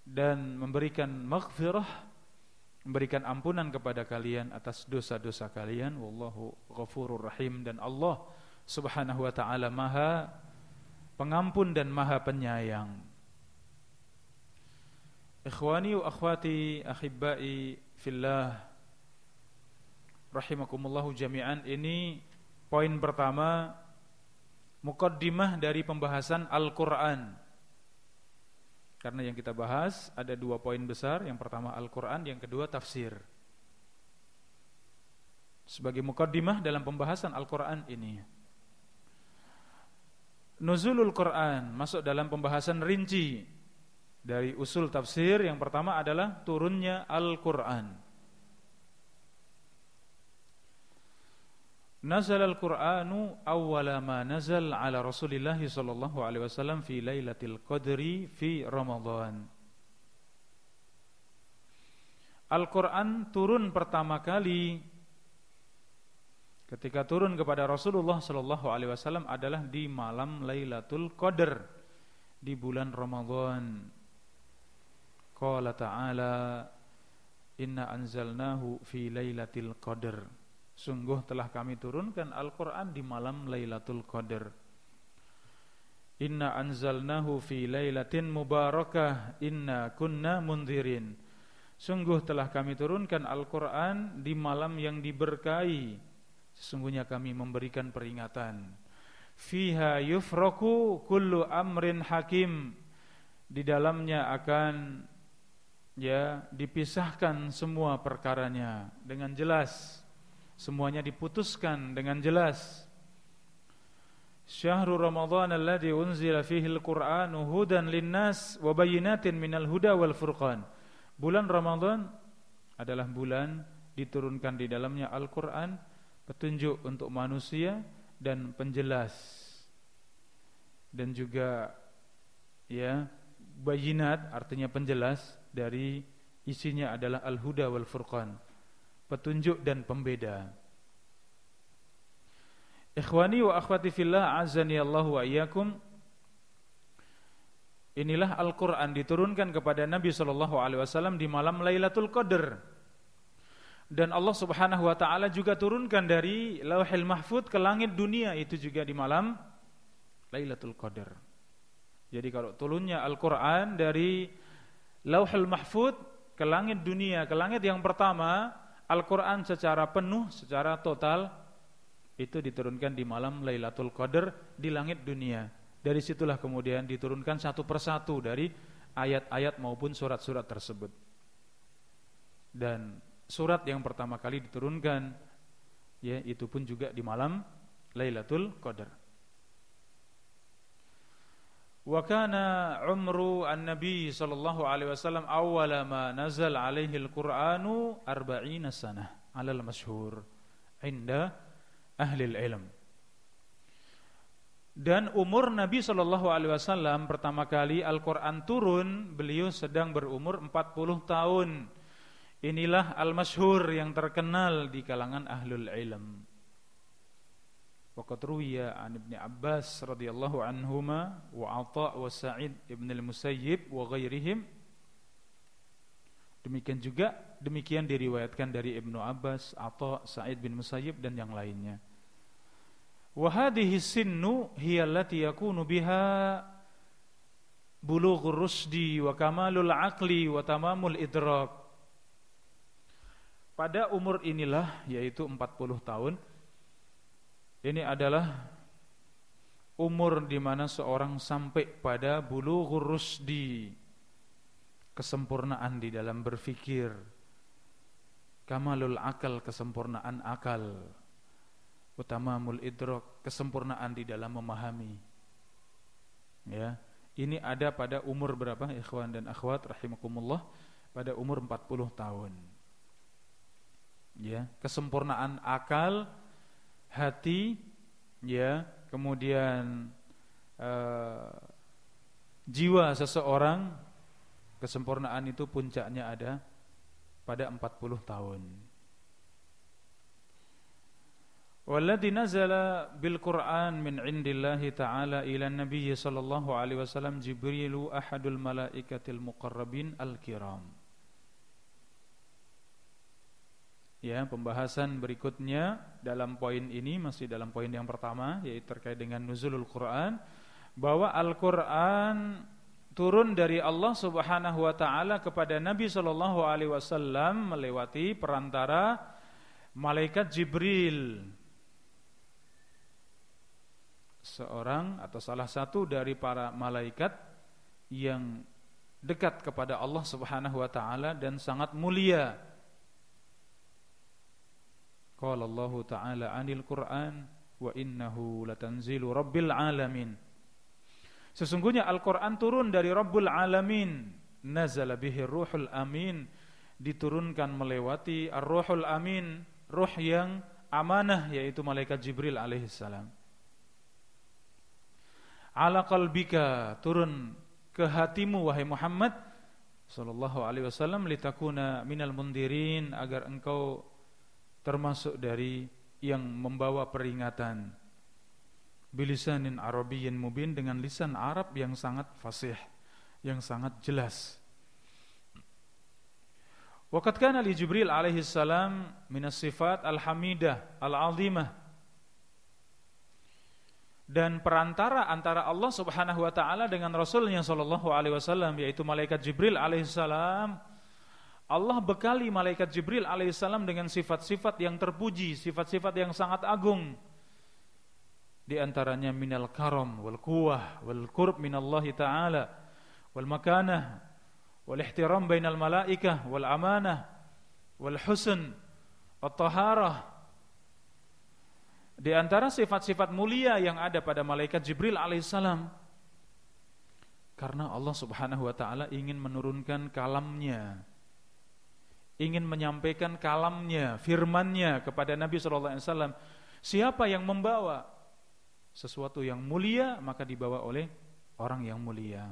dan memberikan maghfirah memberikan ampunan kepada kalian atas dosa-dosa kalian. Wallahu ghafurur rahim. Dan Allah Subhanahu wa taala Maha pengampun dan Maha penyayang. Ikhwani wa akhwati ahibbai fillah rahimakumullahu jami'an. Ini poin pertama mukaddimah dari pembahasan Al-Quran. Karena yang kita bahas ada dua poin besar. Yang pertama Al-Quran, yang kedua tafsir. Sebagai mukaddimah dalam pembahasan Al-Quran ini Nuzulul Quran masuk dalam pembahasan rinci Dari usul tafsir yang pertama adalah turunnya Al-Quran Nazal al-Qur'anu awwala ma nazal ala Rasulillah sallallahu alaihi wasallam fi Lailatul Qadri fi Ramadan. Al-Qur'an turun pertama kali ketika turun kepada Rasulullah sallallahu alaihi wasallam adalah di malam Lailatul Qadar di bulan Ramadan. Qala ta'ala inna anzalnahu fi Lailatul Qadar. Sungguh telah kami turunkan Al-Quran di malam Laylatul Qadar Inna anzalnahu fi laylatin mubarakah Inna kunna mundirin Sungguh telah kami turunkan Al-Quran di malam yang diberkahi Sesungguhnya kami memberikan peringatan Fiha yufraku kullu amrin hakim Di dalamnya akan ya dipisahkan semua perkaranya dengan jelas Semuanya diputuskan dengan jelas. Syahrul Ramadan alladhi unzila fihi al-Qur'anu hudan linnas wa bayyinatin minal huda wal furqan. Bulan Ramadan adalah bulan diturunkan di dalamnya Al-Qur'an, petunjuk untuk manusia dan penjelas. Dan juga ya bayinat artinya penjelas dari isinya adalah al-huda wal furqan petunjuk dan pembeda. Ikhwani wa akhwati fillah azani Allah wa iyyakum. Inilah Al-Qur'an diturunkan kepada Nabi sallallahu alaihi wasallam di malam Lailatul Qadar. Dan Allah Subhanahu wa taala juga turunkan dari Lauhil Mahfud ke langit dunia itu juga di malam Lailatul Qadar. Jadi kalau turunnya Al-Qur'an dari Lauhul Mahfud ke langit dunia, ke langit yang pertama, Al-Qur'an secara penuh, secara total itu diturunkan di malam Lailatul Qadar di langit dunia. Dari situlah kemudian diturunkan satu persatu dari ayat-ayat maupun surat-surat tersebut. Dan surat yang pertama kali diturunkan ya itu pun juga di malam Lailatul Qadar. Wa kana umru an-nabi sallallahu alaihi wasallam awwala ma nazal alaihi al-Qur'anu 40 sanah 'ala al-masyhur 'inda ahli ilm. Dan umur Nabi Shallallahu Alaihi Wasallam pertama kali Al-Quran turun, beliau sedang berumur 40 tahun. Inilah al-masyhur yang terkenal di kalangan ahlul ilm. Waqat ruwiya an Ibn Abbas radhiyallahu anhuma wa Atha wa Sa'id ibn al-Musayyib wa ghairihim Demikian juga demikian diriwayatkan dari Ibnu Abbas atau Sa'id bin Musayyib dan yang lainnya. Wa hadhihi sinnu hiya allati yakunu biha bulughur rusdi wa kamalul aqli wa tamamul idrak. Pada umur inilah yaitu 40 tahun ini adalah umur di mana seorang sampai pada bulughur rusdi kesempurnaan di dalam berfikir kamalul akal kesempurnaan akal utama mul idrok kesempurnaan di dalam memahami. Ya ini ada pada umur berapa ikhwan dan akhwat rahimakumullah pada umur 40 tahun ya kesempurnaan akal hati ya kemudian uh, jiwa seseorang Kesempurnaan itu puncaknya ada pada 40 tahun. Walladhi nazala bil Qur'an min indillahi ta'ala ila Nabi sallallahu alaihi wasallam Jibrilu ahadul malaikatil muqarrabin al-kiram. Ya, pembahasan berikutnya dalam poin ini masih dalam poin yang pertama yaitu terkait dengan nuzulul Quran bahwa Al-Qur'an turun dari Allah Subhanahu wa taala kepada Nabi sallallahu alaihi wasallam melewati perantara malaikat Jibril. Seorang atau salah satu dari para malaikat yang dekat kepada Allah Subhanahu wa taala dan sangat mulia. Qala Allah taala 'anil Qur'an wa innahu latanzilu rabbil alamin. Sesungguhnya Al-Quran turun dari Rabbul Alamin. Nazala bihi ruhul amin. Diturunkan melewati Ar-Ruhul Amin Ruh yang amanah yaitu Malaikat Jibril alaihissalam Ala qalbika turun ke hatimu wahai Muhammad Sallallahu alaihi wasallam Litakuna minal mundirin Agar engkau termasuk dari yang membawa peringatan bilisanin arabiyyin mubin dengan lisan Arab yang sangat fasih, yang sangat jelas. Waqad kana li Jibril alaihi salam min sifat al-hamidah al-azimah dan perantara antara Allah Subhanahu wa taala dengan Rasulnya sallallahu alaihi wasallam yaitu malaikat Jibril alaihi salam Allah bekali malaikat Jibril alaihi salam dengan sifat-sifat yang terpuji, sifat-sifat yang sangat agung. Di antaranya minal karam wal quwwah wal qurb minallahi taala wal makanah wal ihtiram bainal malaikah wal amanah wal husn at taharah. Di antara sifat-sifat mulia yang ada pada malaikat Jibril alaihissalam karena Allah Subhanahu wa taala ingin menurunkan kalamnya ingin menyampaikan kalamnya firmannya kepada Nabi sallallahu alaihi wasallam siapa yang membawa sesuatu yang mulia maka dibawa oleh orang yang mulia.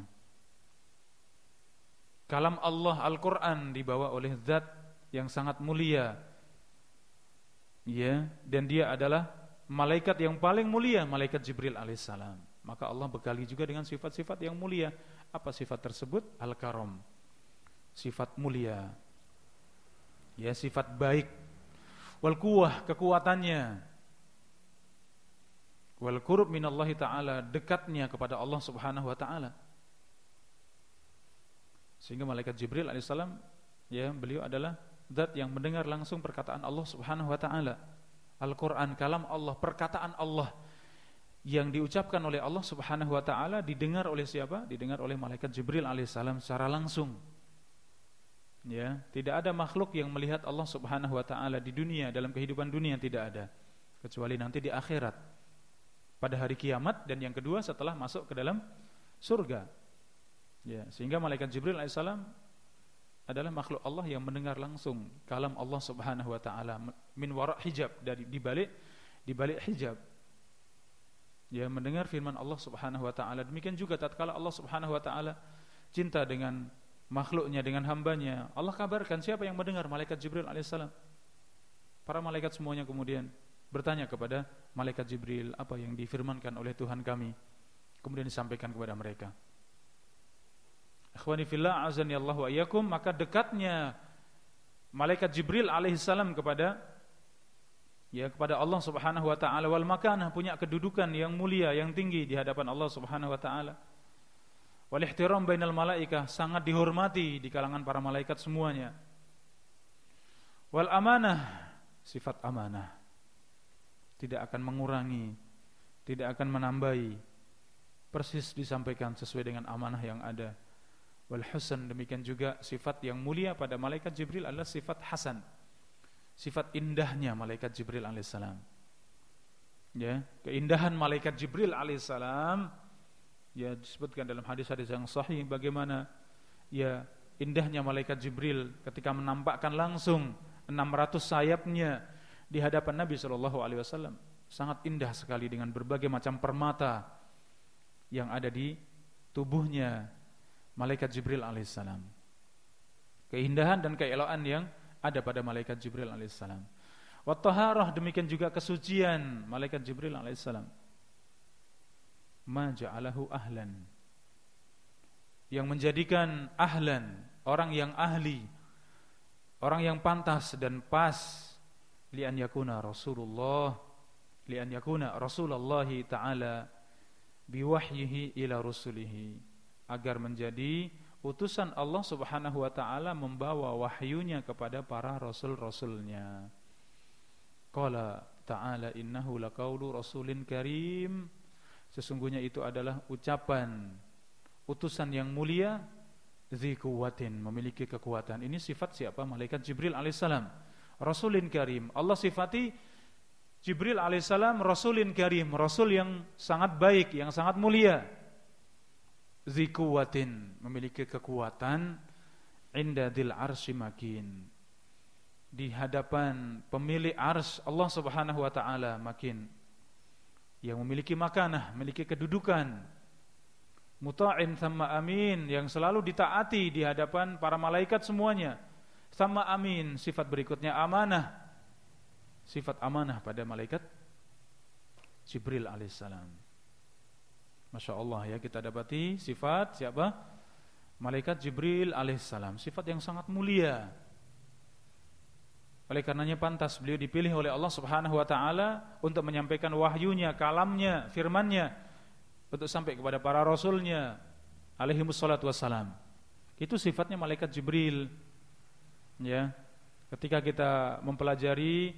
Kalam Allah Al-Qur'an dibawa oleh zat yang sangat mulia. Ya, dan dia adalah malaikat yang paling mulia, malaikat Jibril alaihissalam. Maka Allah bekali juga dengan sifat-sifat yang mulia. Apa sifat tersebut? Al-Karam. Sifat mulia. Ya, sifat baik. Wal kuwah, kekuatannya. Wal qurb minallahi taala, dekatnya kepada Allah Subhanahu wa taala. Sehingga malaikat Jibril alaihissalam ya, beliau adalah zat yang mendengar langsung perkataan Allah Subhanahu wa taala. Al-Qur'an kalam Allah, perkataan Allah yang diucapkan oleh Allah Subhanahu wa taala didengar oleh siapa? Didengar oleh malaikat Jibril alaihissalam secara langsung. Ya, tidak ada makhluk yang melihat Allah Subhanahu wa taala di dunia dalam kehidupan dunia tidak ada kecuali nanti di akhirat. Pada hari kiamat dan yang kedua setelah masuk ke dalam surga. Ya, sehingga malaikat Jibril alaihissalam adalah makhluk Allah yang mendengar langsung kalam Allah Subhanahu wa taala min wara hijab dari di balik di balik hijab ya mendengar firman Allah Subhanahu wa taala. Demikian juga tatkala Allah Subhanahu wa taala cinta dengan makhluknya dengan hambanya, Allah kabarkan siapa yang mendengar malaikat Jibril alaihissalam. Para malaikat semuanya kemudian bertanya kepada malaikat Jibril apa yang difirmankan oleh Tuhan kami. Kemudian disampaikan kepada mereka. Ikhwani fillah azani Allah wa maka dekatnya malaikat Jibril alaihissalam kepada ya kepada Allah Subhanahu wa taala wal makanah punya kedudukan yang mulia yang tinggi di hadapan Allah Subhanahu wa taala. Wal ihtiram bainal malaikah sangat dihormati di kalangan para malaikat semuanya. Wal amanah sifat amanah tidak akan mengurangi, tidak akan menambahi. Persis disampaikan sesuai dengan amanah yang ada. Wal husan demikian juga sifat yang mulia pada malaikat Jibril adalah sifat hasan sifat indahnya malaikat Jibril alaihissalam. Ya, keindahan malaikat Jibril alaihissalam ya disebutkan dalam hadis-hadis yang sahih bagaimana ya indahnya malaikat Jibril ketika menampakkan langsung 600 sayapnya di hadapan Nabi Shallallahu alaihi wasallam. Sangat indah sekali dengan berbagai macam permata yang ada di tubuhnya malaikat Jibril alaihissalam. Keindahan dan keelokan yang ada pada malaikat Jibril alaihissalam. Wa demikian juga kesucian malaikat Jibril alaihissalam. Ma ja'alahu ahlan. Yang menjadikan ahlan, orang yang ahli, orang yang pantas dan pas li an yakuna Rasulullah li an yakuna Rasulullah taala biwahyihi ila rusulihi agar menjadi utusan Allah Subhanahu wa taala membawa wahyunya kepada para rasul-rasulnya. Qala ta'ala innahu laqaulu rasulin karim. Sesungguhnya itu adalah ucapan utusan yang mulia dzi kuwatin, memiliki kekuatan. Ini sifat siapa? Malaikat Jibril alaihissalam. Rasulin karim. Allah sifati Jibril alaihissalam rasulin karim, rasul yang sangat baik, yang sangat mulia zikuwatin memiliki kekuatan inda dil arsy makin di hadapan pemilik ars Allah Subhanahu wa taala makin yang memiliki makanah, memiliki kedudukan. Muta'in sama amin yang selalu ditaati di hadapan para malaikat semuanya. Sama amin sifat berikutnya amanah. Sifat amanah pada malaikat? Jibril alaihissalam. Masya Allah ya kita dapati sifat siapa? Malaikat Jibril alaihissalam. Sifat yang sangat mulia Oleh karenanya pantas beliau dipilih oleh Allah subhanahu wa ta'ala Untuk menyampaikan wahyunya, kalamnya, firmannya Untuk sampai kepada para rasulnya. Alaihimussalatu wassalam. Itu sifatnya malaikat Jibril. Ya. Ketika kita mempelajari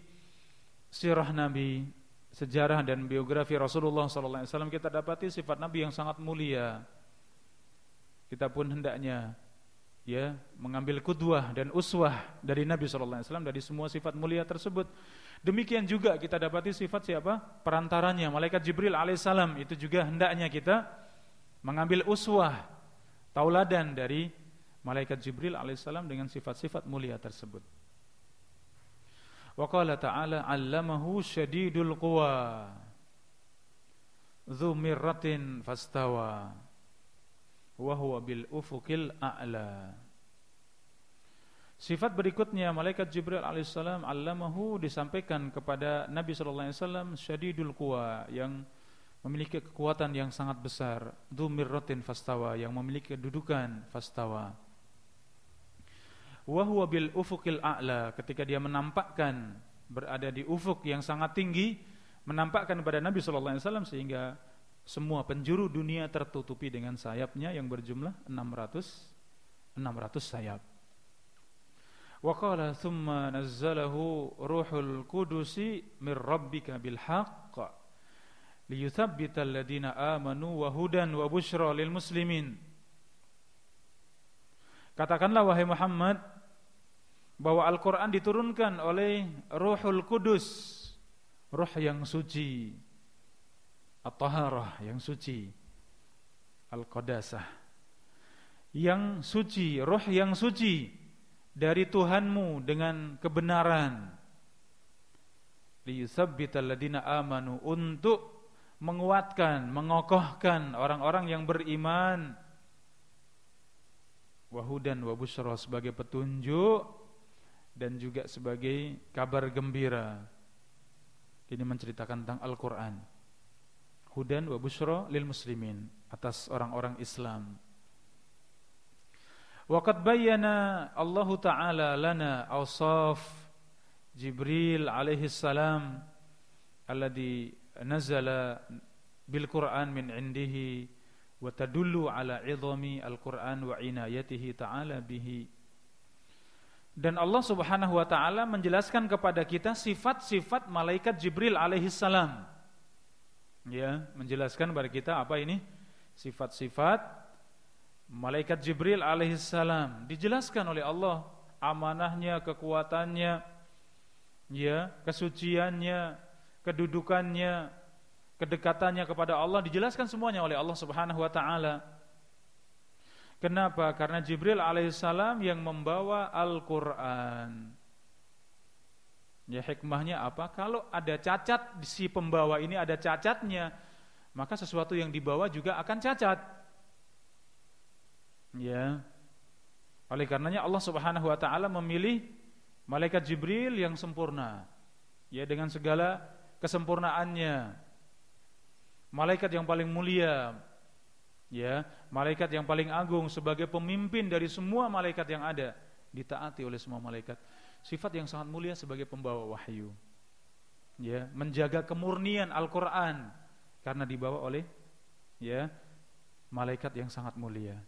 Sirah Nabi sejarah dan biografi Rasulullah SAW kita dapati sifat Nabi yang sangat mulia. Kita pun hendaknya ya mengambil kudwah dan uswah dari Nabi SAW dari semua sifat mulia tersebut. Demikian juga kita dapati sifat siapa? Perantaranya malaikat Jibril alaihissalam itu juga hendaknya kita mengambil uswah tauladan dari malaikat Jibril alaihissalam dengan sifat-sifat mulia tersebut. Wa qala ta'ala 'allamahu syadidul quwa dzu mirratin fastawa wa huwa bil ufuqil a'la Sifat berikutnya malaikat Jibril alaihissalam allamahu disampaikan kepada Nabi sallallahu alaihi syadidul quwa yang memiliki kekuatan yang sangat besar, dzumirratin fastawa yang memiliki kedudukan fastawa. Wa huwa bil ufuqil a'la ketika dia menampakkan berada di ufuk yang sangat tinggi menampakkan kepada Nabi sallallahu alaihi wasallam sehingga semua penjuru dunia tertutupi dengan sayapnya yang berjumlah 600 600 sayap. Wa qala thumma nazzalahu ruhul qudusi mir rabbika bil haqq liyuthabbita alladhina amanu wa hudan wa bushra lil muslimin. Katakanlah wahai Muhammad bahwa Al-Qur'an diturunkan oleh Ruhul Kudus, ruh yang suci. At-Taharah yang suci. Al-Qadasah. Yang suci, ruh yang suci dari Tuhanmu dengan kebenaran liyusabbital ladina amanu untuk menguatkan, mengokohkan orang-orang yang beriman wahudan wa busra sebagai petunjuk dan juga sebagai kabar gembira. Ini menceritakan tentang Al-Qur'an. Hudan wa busra lil muslimin atas orang-orang Islam. Waqad bayyana Allah Ta'ala lana awsaf Jibril alaihi salam alladhi nazala bil Qur'an min indihi wa tadullu ala 'idhami al-Qur'an wa inayatihi ta'ala bihi dan Allah Subhanahu wa taala menjelaskan kepada kita sifat-sifat malaikat Jibril alaihi salam. Ya, menjelaskan kepada kita apa ini? Sifat-sifat Malaikat Jibril alaihissalam dijelaskan oleh Allah amanahnya, kekuatannya, ya, kesuciannya, kedudukannya, kedekatannya kepada Allah dijelaskan semuanya oleh Allah Subhanahu wa taala. Kenapa? Karena Jibril alaihissalam yang membawa Al-Qur'an. Ya hikmahnya apa? Kalau ada cacat si pembawa ini ada cacatnya, maka sesuatu yang dibawa juga akan cacat. Ya. Oleh karenanya Allah Subhanahu wa taala memilih malaikat Jibril yang sempurna. Ya dengan segala kesempurnaannya. Malaikat yang paling mulia. Ya, malaikat yang paling agung sebagai pemimpin dari semua malaikat yang ada, ditaati oleh semua malaikat. Sifat yang sangat mulia sebagai pembawa wahyu. Ya, menjaga kemurnian Al-Qur'an karena dibawa oleh ya malaikat yang sangat mulia.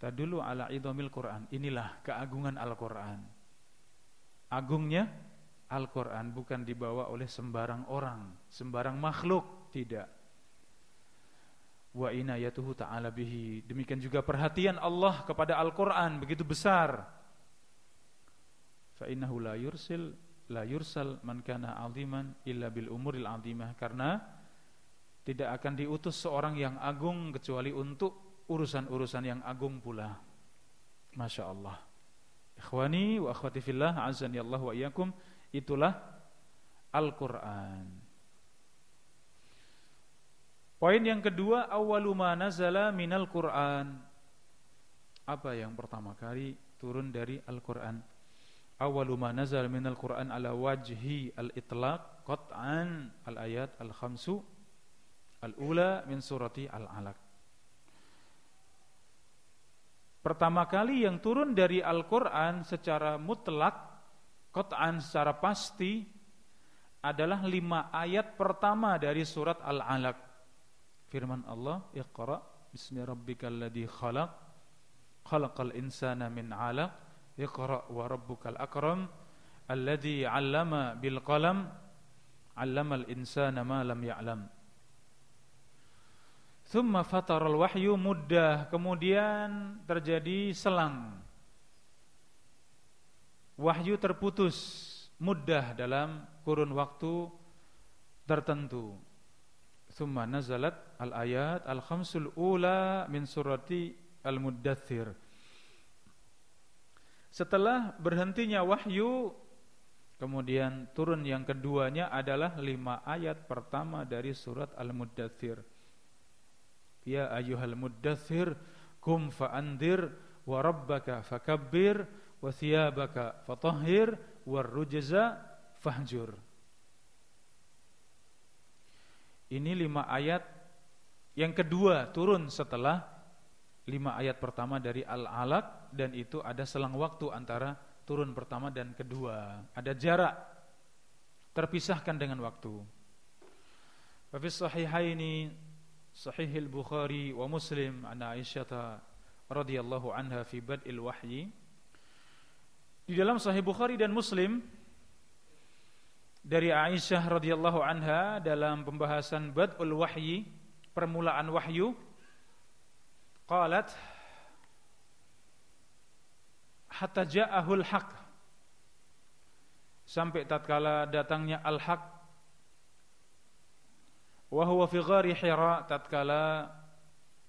Tadulu ala idhamil Quran. Inilah keagungan Al-Quran. Agungnya Al-Quran bukan dibawa oleh sembarang orang, sembarang makhluk, tidak. Wa inayatuhu ta'ala bihi. Demikian juga perhatian Allah kepada Al-Quran begitu besar. Fa innahu la yursil la yursal man kana aziman illa bil umuril azimah karena tidak akan diutus seorang yang agung kecuali untuk urusan-urusan yang agung pula. Masya Allah. Ikhwani wa akhwati fillah, azani Allah wa iyakum, itulah Al-Quran. Poin yang kedua, awalu ma nazala minal Quran. Apa yang pertama kali turun dari Al-Quran? Awalu ma nazala minal Quran ala wajhi al-itlaq qat'an al-ayat al-khamsu al-ula min surati al-alaq. Pertama kali yang turun dari Al-Quran secara mutlak, Qat'an secara pasti adalah lima ayat pertama dari surat Al-Alaq. Firman Allah, Iqra bismi rabbikal ladhi khalaq, khalaqal insana min 'alaq, Iqra wa rabbukal akram, alladhi 'allama bil qalam, 'allamal insana ma lam ya'lam. Ya Thumma fataral wahyu mudah Kemudian terjadi selang. Wahyu terputus Mudah dalam kurun waktu tertentu. Thumma nazalat al-ayat al-khamsul ula min surati al-muddathir Setelah berhentinya wahyu Kemudian turun yang keduanya adalah lima ayat pertama dari surat Al-Muddathir Ya ayyuhal muddathir kum fa'andir wa rabbaka fakabbir wa thiyabaka fatahhir warrujza fahjur. Ini lima ayat yang kedua turun setelah lima ayat pertama dari Al-Alaq dan itu ada selang waktu antara turun pertama dan kedua. Ada jarak terpisahkan dengan waktu. Fi sahihaini Sahih al-Bukhari wa Muslim an Aisyah radhiyallahu anha fi bad'il wahyi di dalam Sahih Bukhari dan Muslim dari Aisyah radhiyallahu anha dalam pembahasan bad'ul wahyi permulaan wahyu qalat hatta ja'ahul haq sampai tatkala datangnya al-haq wa huwa fi ghari Hira. Tatkala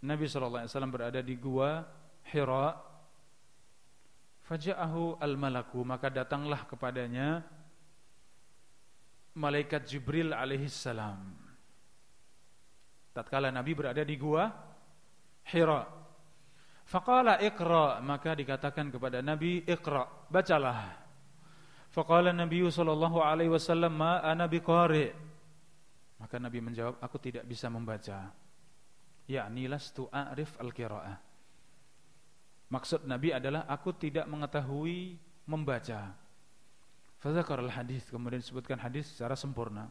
Nabi sallallahu alaihi wasallam berada di gua Hira faja'ahu al-malaku. Maka datanglah kepadanya malaikat Jibril alaihi salam. Tatkala Nabi berada di gua Hira faqala iqra maka dikatakan kepada Nabi iqra bacalah faqala Nabi sallallahu alaihi wasallam ma ana biqari' Maka Nabi menjawab, aku tidak bisa membaca. Yakni lastu a'rif al-qira'ah. Maksud Nabi adalah aku tidak mengetahui membaca. Fadzakar al-hadis, kemudian disebutkan hadis secara sempurna.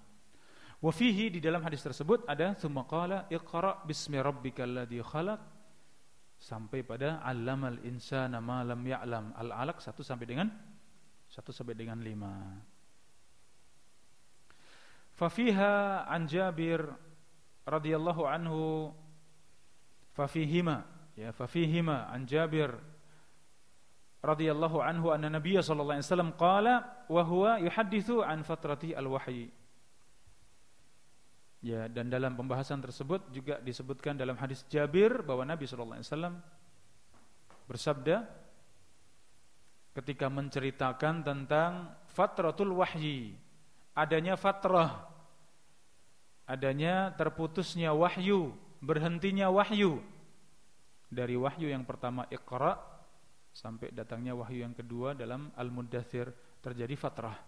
Wa fihi di dalam hadis tersebut ada tsumma qala iqra bismi rabbikal ladzi khalaq sampai pada 'allamal insana ma lam ya'lam. Al-alaq 1 sampai dengan 1 sampai dengan 5. Fafiha an Jabir radhiyallahu anhu fafihima ya fafihima an Jabir radhiyallahu anhu anna Nabiy sallallahu alaihi wasallam qala wa huwa an fatrati al-wahyi Ya dan dalam pembahasan tersebut juga disebutkan dalam hadis Jabir bahwa Nabi sallallahu alaihi wasallam bersabda ketika menceritakan tentang fatratul wahyi adanya fatrah adanya terputusnya wahyu, berhentinya wahyu. Dari wahyu yang pertama Iqra sampai datangnya wahyu yang kedua dalam Al-Muddathir terjadi fatrah.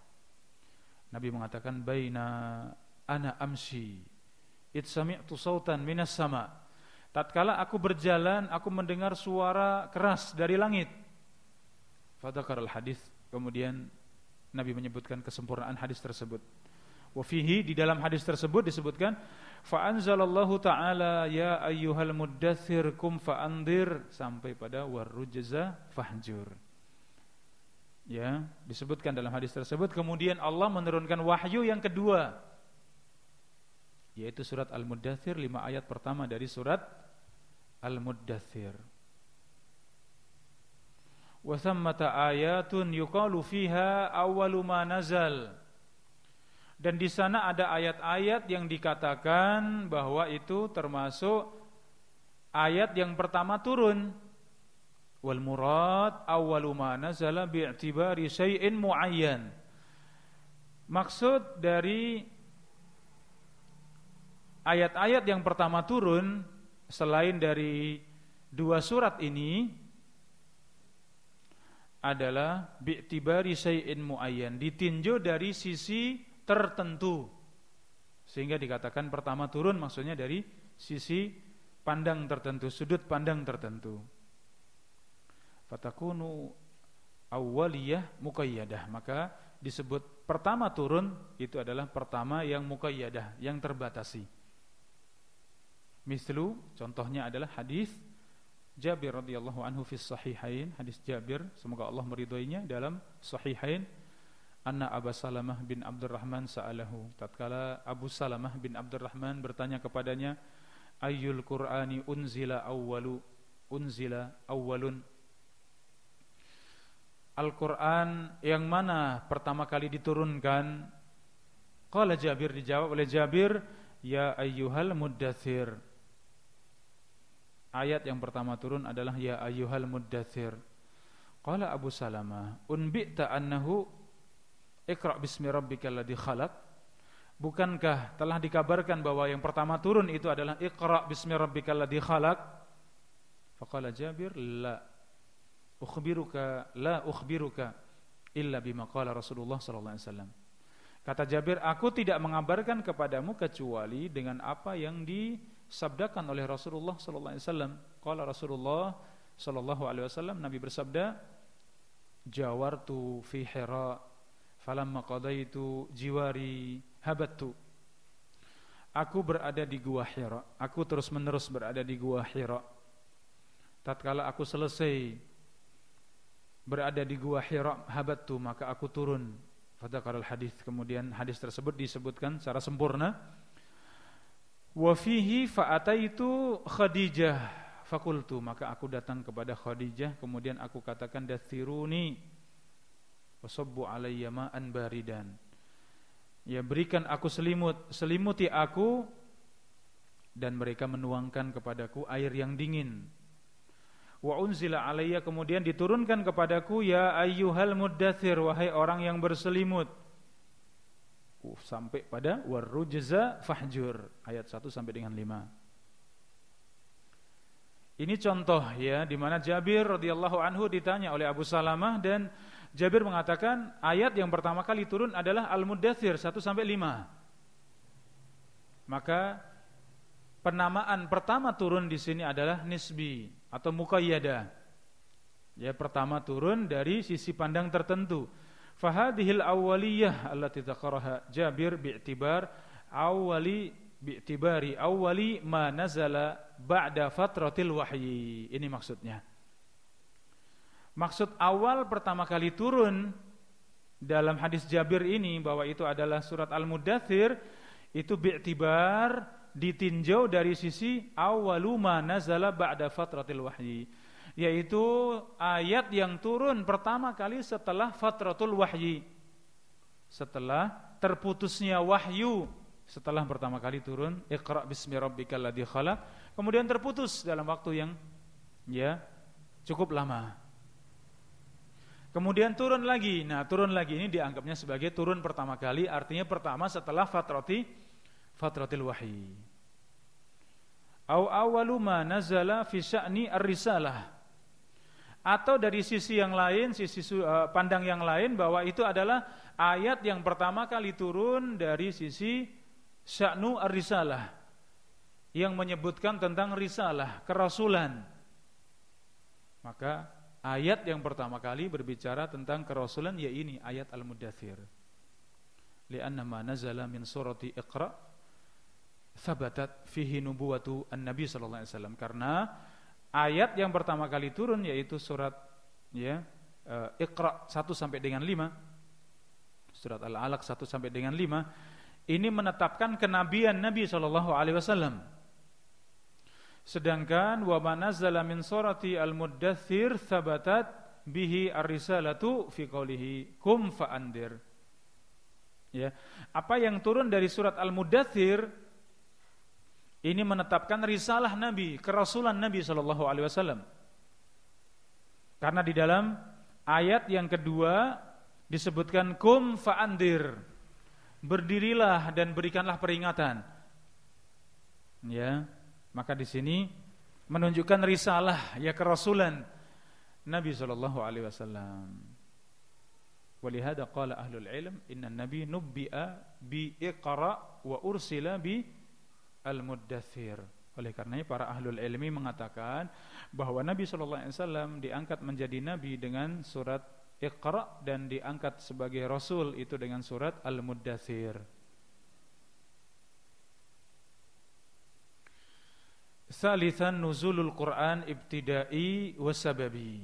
Nabi mengatakan baina ana amsi it sami'tu sautan minas sama. Tatkala aku berjalan aku mendengar suara keras dari langit. Fadzakar al-hadis kemudian Nabi menyebutkan kesempurnaan hadis tersebut. Wafihi di dalam hadis tersebut disebutkan fa anzalallahu taala ya ayyuhal muddathir kum fa'andir sampai pada warujza fahjur. Ya, disebutkan dalam hadis tersebut kemudian Allah menurunkan wahyu yang kedua yaitu surat Al-Muddathir 5 ayat pertama dari surat Al-Muddathir. Wa thammata ayatun yuqalu fiha awwalu ma nazal dan di sana ada ayat-ayat yang dikatakan bahwa itu termasuk ayat yang pertama turun. Wal murad awwalu ma nazala bi'tibari syai'in muayyan. Maksud dari ayat-ayat yang pertama turun selain dari dua surat ini adalah bi'tibari syai'in muayyan, ditinjau dari sisi tertentu. Sehingga dikatakan pertama turun maksudnya dari sisi pandang tertentu, sudut pandang tertentu. Fatakunu awwaliyah muqayyadah. Maka disebut pertama turun itu adalah pertama yang muqayyadah, yang terbatasi. Mislu contohnya adalah hadis Jabir radhiyallahu anhu fi sahihain, hadis Jabir semoga Allah meridhoinya dalam sahihain. Anna Abu Salamah bin Abdurrahman sa'alahu. Tatkala Abu Salamah bin Abdurrahman bertanya kepadanya ayyul qur'ani unzila awwalu? Unzila awwalun. Al-Qur'an yang mana pertama kali diturunkan? Qala Jabir dijawab oleh Jabir ya ayyuhal muddathir Ayat yang pertama turun adalah ya ayyuhal muddathir Qala Abu Salamah unbi'ta annahu Iqra bismi rabbikal ladzi khalaq. Bukankah telah dikabarkan bahwa yang pertama turun itu adalah Iqra bismi rabbikal ladzi khalaq? Faqala Jabir, "La." ukhbiruka la ukhbiruka illa bima qala Rasulullah sallallahu alaihi wasallam. Kata Jabir, aku tidak mengabarkan kepadamu kecuali dengan apa yang disabdakan oleh Rasulullah sallallahu alaihi wasallam. Qala Rasulullah sallallahu alaihi wasallam Nabi bersabda, "Jawartu fi Hira falamma qadaitu jiwari habattu." Aku berada di gua Hira. Aku terus-menerus berada di gua Hira. Tatkala aku selesai berada di gua Hira habattu maka aku turun Fadzakarul hadis kemudian hadis tersebut disebutkan secara sempurna wa fihi fa'ataitu Khadijah. Fakultu maka aku datang kepada Khadijah kemudian aku katakan dathiruni wasabbu alayya ma'an baridan. Ya berikan aku selimut selimuti aku dan mereka menuangkan kepadaku air yang dingin. Wa unzila alayya kemudian diturunkan kepadaku ya ayyuhal muddathir wahai orang yang berselimut sampai pada warujza fahjur ayat 1 sampai dengan 5 ini contoh ya di mana Jabir radhiyallahu anhu ditanya oleh Abu Salamah dan Jabir mengatakan ayat yang pertama kali turun adalah Al-Muddathir 1 sampai 5 maka penamaan pertama turun di sini adalah nisbi atau muqayyada. Ya, pertama turun dari sisi pandang tertentu. Fahadhil awwaliyah allati dzakaraha Jabir bi'tibar awwali bi'tibari awwali ma nazala ba'da fatratil wahyi. Ini maksudnya. Maksud awal pertama kali turun dalam hadis Jabir ini bahwa itu adalah surat Al-Mudathir itu bi'tibar ditinjau dari sisi awaluma nazala ba'da fatratil wahyi yaitu ayat yang turun pertama kali setelah fatratul wahyi. Setelah terputusnya wahyu. Setelah pertama kali turun iqra bismi rabbikal ladzi khalaq. Kemudian terputus dalam waktu yang ya cukup lama. Kemudian turun lagi. Nah turun lagi ini dianggapnya sebagai turun pertama kali. Artinya pertama setelah fatrati fatratil wahyi. Au awalu ma nazala fi sya'ni ar-risalah. Atau dari sisi yang lain, sisi uh, pandang yang lain bahwa itu adalah ayat yang pertama kali turun dari sisi sya'nu ar-risalah yang menyebutkan tentang risalah, kerasulan. Maka ayat yang pertama kali berbicara tentang kerasulan ya ini ayat Al-Mudathir. Lianna ma nazala min surati Iqra' Sabatat fihi nubuwatu an-nabi sallallahu alaihi wasallam karena ayat yang pertama kali turun yaitu surat ya uh, Iqra 1 sampai dengan 5 surat Al-Alaq 1 sampai dengan 5 ini menetapkan kenabian Nabi sallallahu alaihi wasallam. Sedangkan wa manazzala min surati al-muddathir sabatat bihi ar-risalatu fi qawlihi kum fa'andir. Ya apa yang turun dari surat al-muddathir ini menetapkan risalah Nabi, kerasulan Nabi Shallallahu Alaihi Wasallam. Karena di dalam ayat yang kedua disebutkan kum faandir, berdirilah dan berikanlah peringatan. Ya, maka di sini menunjukkan risalah ya kerasulan Nabi Shallallahu Alaihi Wasallam. Walihada qala ahlul ilm inna nabi nubbi'a bi iqra wa ursila bi Al-Muddathir. Oleh karenanya para ahlul ilmi mengatakan bahwa Nabi sallallahu alaihi wasallam diangkat menjadi nabi dengan surat Iqra dan diangkat sebagai rasul itu dengan surat Al-Muddathir. Salisan nuzulul Quran ibtidai wasababi.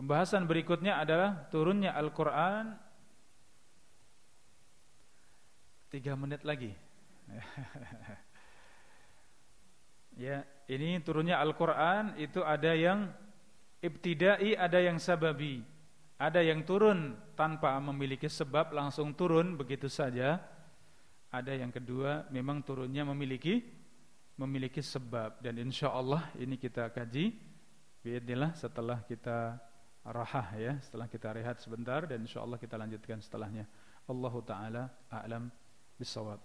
Pembahasan berikutnya adalah turunnya Al-Quran Tiga menit lagi. *laughs* ya, ini turunnya Al-Quran itu ada yang ibtidai, ada yang sababi. Ada yang turun tanpa memiliki sebab langsung turun begitu saja. Ada yang kedua memang turunnya memiliki memiliki sebab dan insya Allah ini kita kaji. Biidnillah setelah kita rahah ya, setelah kita rehat sebentar dan insya Allah kita lanjutkan setelahnya. Allahu taala a'lam بالصواب